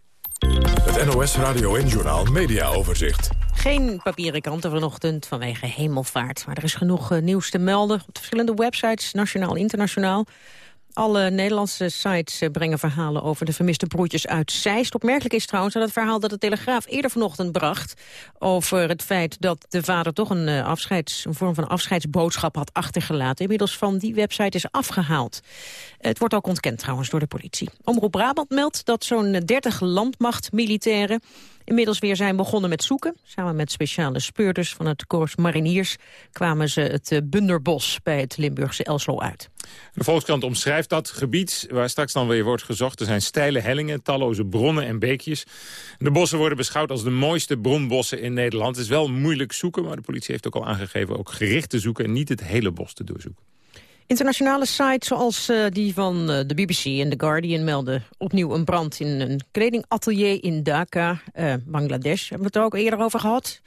Het NOS Radio 1-journaal Media Overzicht. Geen papieren kranten vanochtend vanwege hemelvaart. Maar er is genoeg eh, nieuws te melden op de verschillende websites, nationaal en internationaal. Alle Nederlandse sites eh, brengen verhalen over de vermiste broertjes uit Zeist. Opmerkelijk is trouwens dat het verhaal dat de Telegraaf eerder vanochtend bracht... over het feit dat de vader toch een, eh, afscheids, een vorm van afscheidsboodschap had achtergelaten... inmiddels van die website is afgehaald. Het wordt ook ontkend trouwens door de politie. Omroep Brabant meldt dat zo'n 30 landmachtmilitairen inmiddels weer zijn begonnen met zoeken. Samen met speciale speurders van het Korps Mariniers kwamen ze het eh, Bunderbos bij het Limburgse Elslo uit. De Volkskrant omschrijft dat gebied waar straks dan weer wordt gezocht. Er zijn steile hellingen, talloze bronnen en beekjes. De bossen worden beschouwd als de mooiste bronbossen in Nederland. Het is wel moeilijk zoeken, maar de politie heeft ook al aangegeven... ook gericht te zoeken en niet het hele bos te doorzoeken. Internationale sites zoals eh, die van eh, de BBC en The Guardian melden opnieuw een brand in een kledingatelier in Dhaka, eh, Bangladesh. Hebben we het er ook eerder over gehad.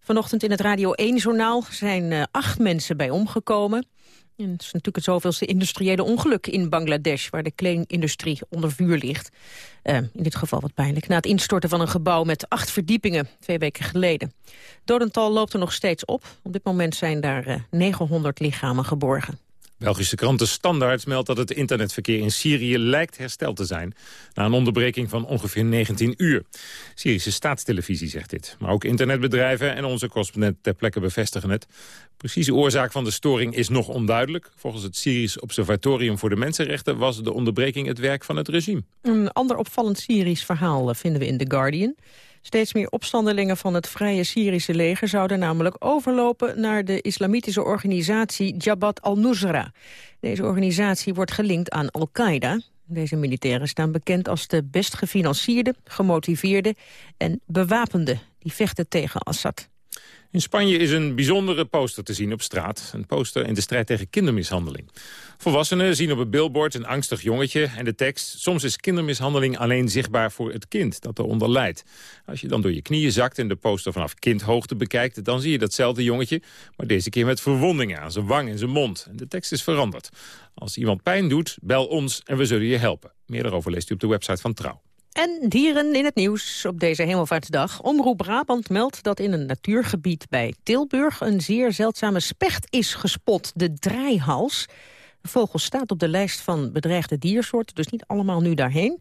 Vanochtend in het Radio 1-journaal zijn acht mensen bij omgekomen. En het is natuurlijk het zoveelste industriële ongeluk in Bangladesh... waar de kledingindustrie onder vuur ligt. Eh, in dit geval wat pijnlijk. Na het instorten van een gebouw met acht verdiepingen twee weken geleden. Dodental loopt er nog steeds op. Op dit moment zijn daar eh, 900 lichamen geborgen. Belgische krant De Standaard meldt dat het internetverkeer in Syrië lijkt hersteld te zijn... na een onderbreking van ongeveer 19 uur. Syrische staatstelevisie zegt dit. Maar ook internetbedrijven en onze correspondent ter plekke bevestigen het. Precieze oorzaak van de storing is nog onduidelijk. Volgens het Syrisch Observatorium voor de Mensenrechten... was de onderbreking het werk van het regime. Een ander opvallend Syrisch verhaal eh, vinden we in The Guardian. Steeds meer opstandelingen van het Vrije Syrische leger zouden namelijk overlopen naar de islamitische organisatie Jabhat al-Nusra. Deze organisatie wordt gelinkt aan Al-Qaeda. Deze militairen staan bekend als de best gefinancierde, gemotiveerde en bewapende die vechten tegen Assad. In Spanje is een bijzondere poster te zien op straat. Een poster in de strijd tegen kindermishandeling. Volwassenen zien op het billboard een angstig jongetje en de tekst... soms is kindermishandeling alleen zichtbaar voor het kind dat eronder lijdt. Als je dan door je knieën zakt en de poster vanaf kindhoogte bekijkt... dan zie je datzelfde jongetje, maar deze keer met verwondingen aan zijn wang en zijn mond. En de tekst is veranderd. Als iemand pijn doet, bel ons en we zullen je helpen. Meer daarover leest u op de website van Trouw. En dieren in het nieuws op deze hemelvaartsdag. Omroep Brabant meldt dat in een natuurgebied bij Tilburg... een zeer zeldzame specht is gespot, de draaihals. De vogel staat op de lijst van bedreigde diersoorten, dus niet allemaal nu daarheen.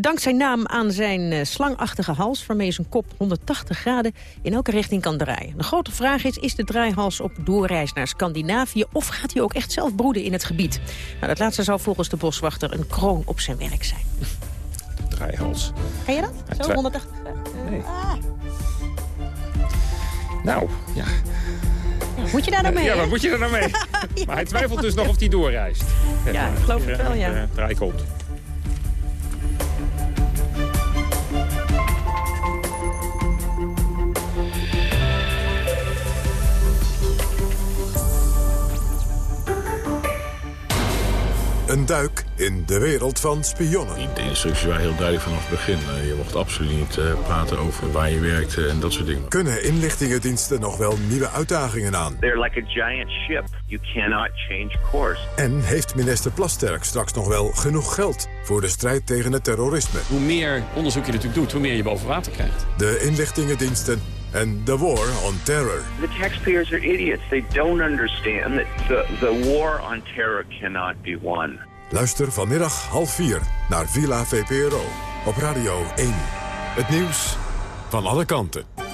Dankt zijn naam aan zijn uh, slangachtige hals, waarmee zijn kop 180 graden in elke richting kan draaien. De grote vraag is, is de draaihals op doorreis naar Scandinavië... of gaat hij ook echt zelf broeden in het gebied? Nou, dat laatste zou volgens de boswachter een kroon op zijn werk zijn. Draaihals. Ken je dat? Ja, Zo 180 Nee. Ah. Nou, ja. Moet je daar nou mee? Ja, wat moet je er nou mee? Maar hij twijfelt dus nog of hij doorreist. Ja, ik geloof het wel, ja. Draai komt. Een duik in de wereld van spionnen. De instructies waren heel duidelijk vanaf het begin. Eh, Je mocht absoluut niet eh, praten over waar je werkte en dat soort dingen. Kunnen inlichtingendiensten nog wel nieuwe uitdagingen aan? They're like a giant ship. You cannot change course. En heeft minister Plasterk straks nog wel genoeg geld voor de strijd tegen het terrorisme? Hoe meer onderzoek je natuurlijk doet, hoe meer je boven water krijgt. De inlichtingendiensten en the war on terror. The taxpayers are idiots. They don't understand that the, the war on terror cannot be won. Luister vanmiddag half vier naar Villa VPRO op Radio 1. Het nieuws van alle kanten.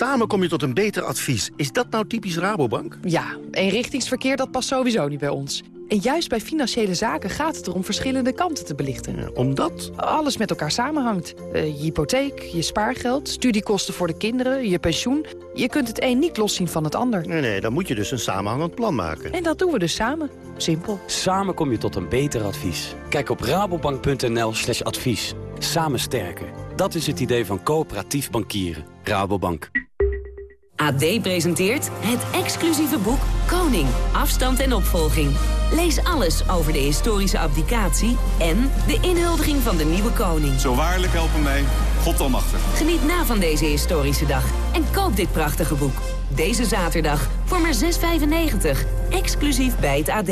Samen kom je tot een beter advies. Is dat nou typisch Rabobank? Ja, eenrichtingsverkeer dat past sowieso niet bij ons. En juist bij financiële zaken gaat het erom verschillende kanten te belichten. omdat? Alles met elkaar samenhangt. Eh, je hypotheek, je spaargeld, studiekosten voor de kinderen, je pensioen. Je kunt het een niet loszien van het ander. Nee, nee, dan moet je dus een samenhangend plan maken. En dat doen we dus samen. Simpel. Samen kom je tot een beter advies. Kijk op rabobank.nl slash advies. Samen sterken. Dat is het idee van coöperatief bankieren. Rabobank. AD presenteert het exclusieve boek Koning. Afstand en opvolging. Lees alles over de historische abdicatie en de inhuldiging van de nieuwe koning. Zo waarlijk helpen mij, God almachtig. Geniet na van deze historische dag en koop dit prachtige boek. Deze zaterdag voor maar 6,95. Exclusief bij het AD.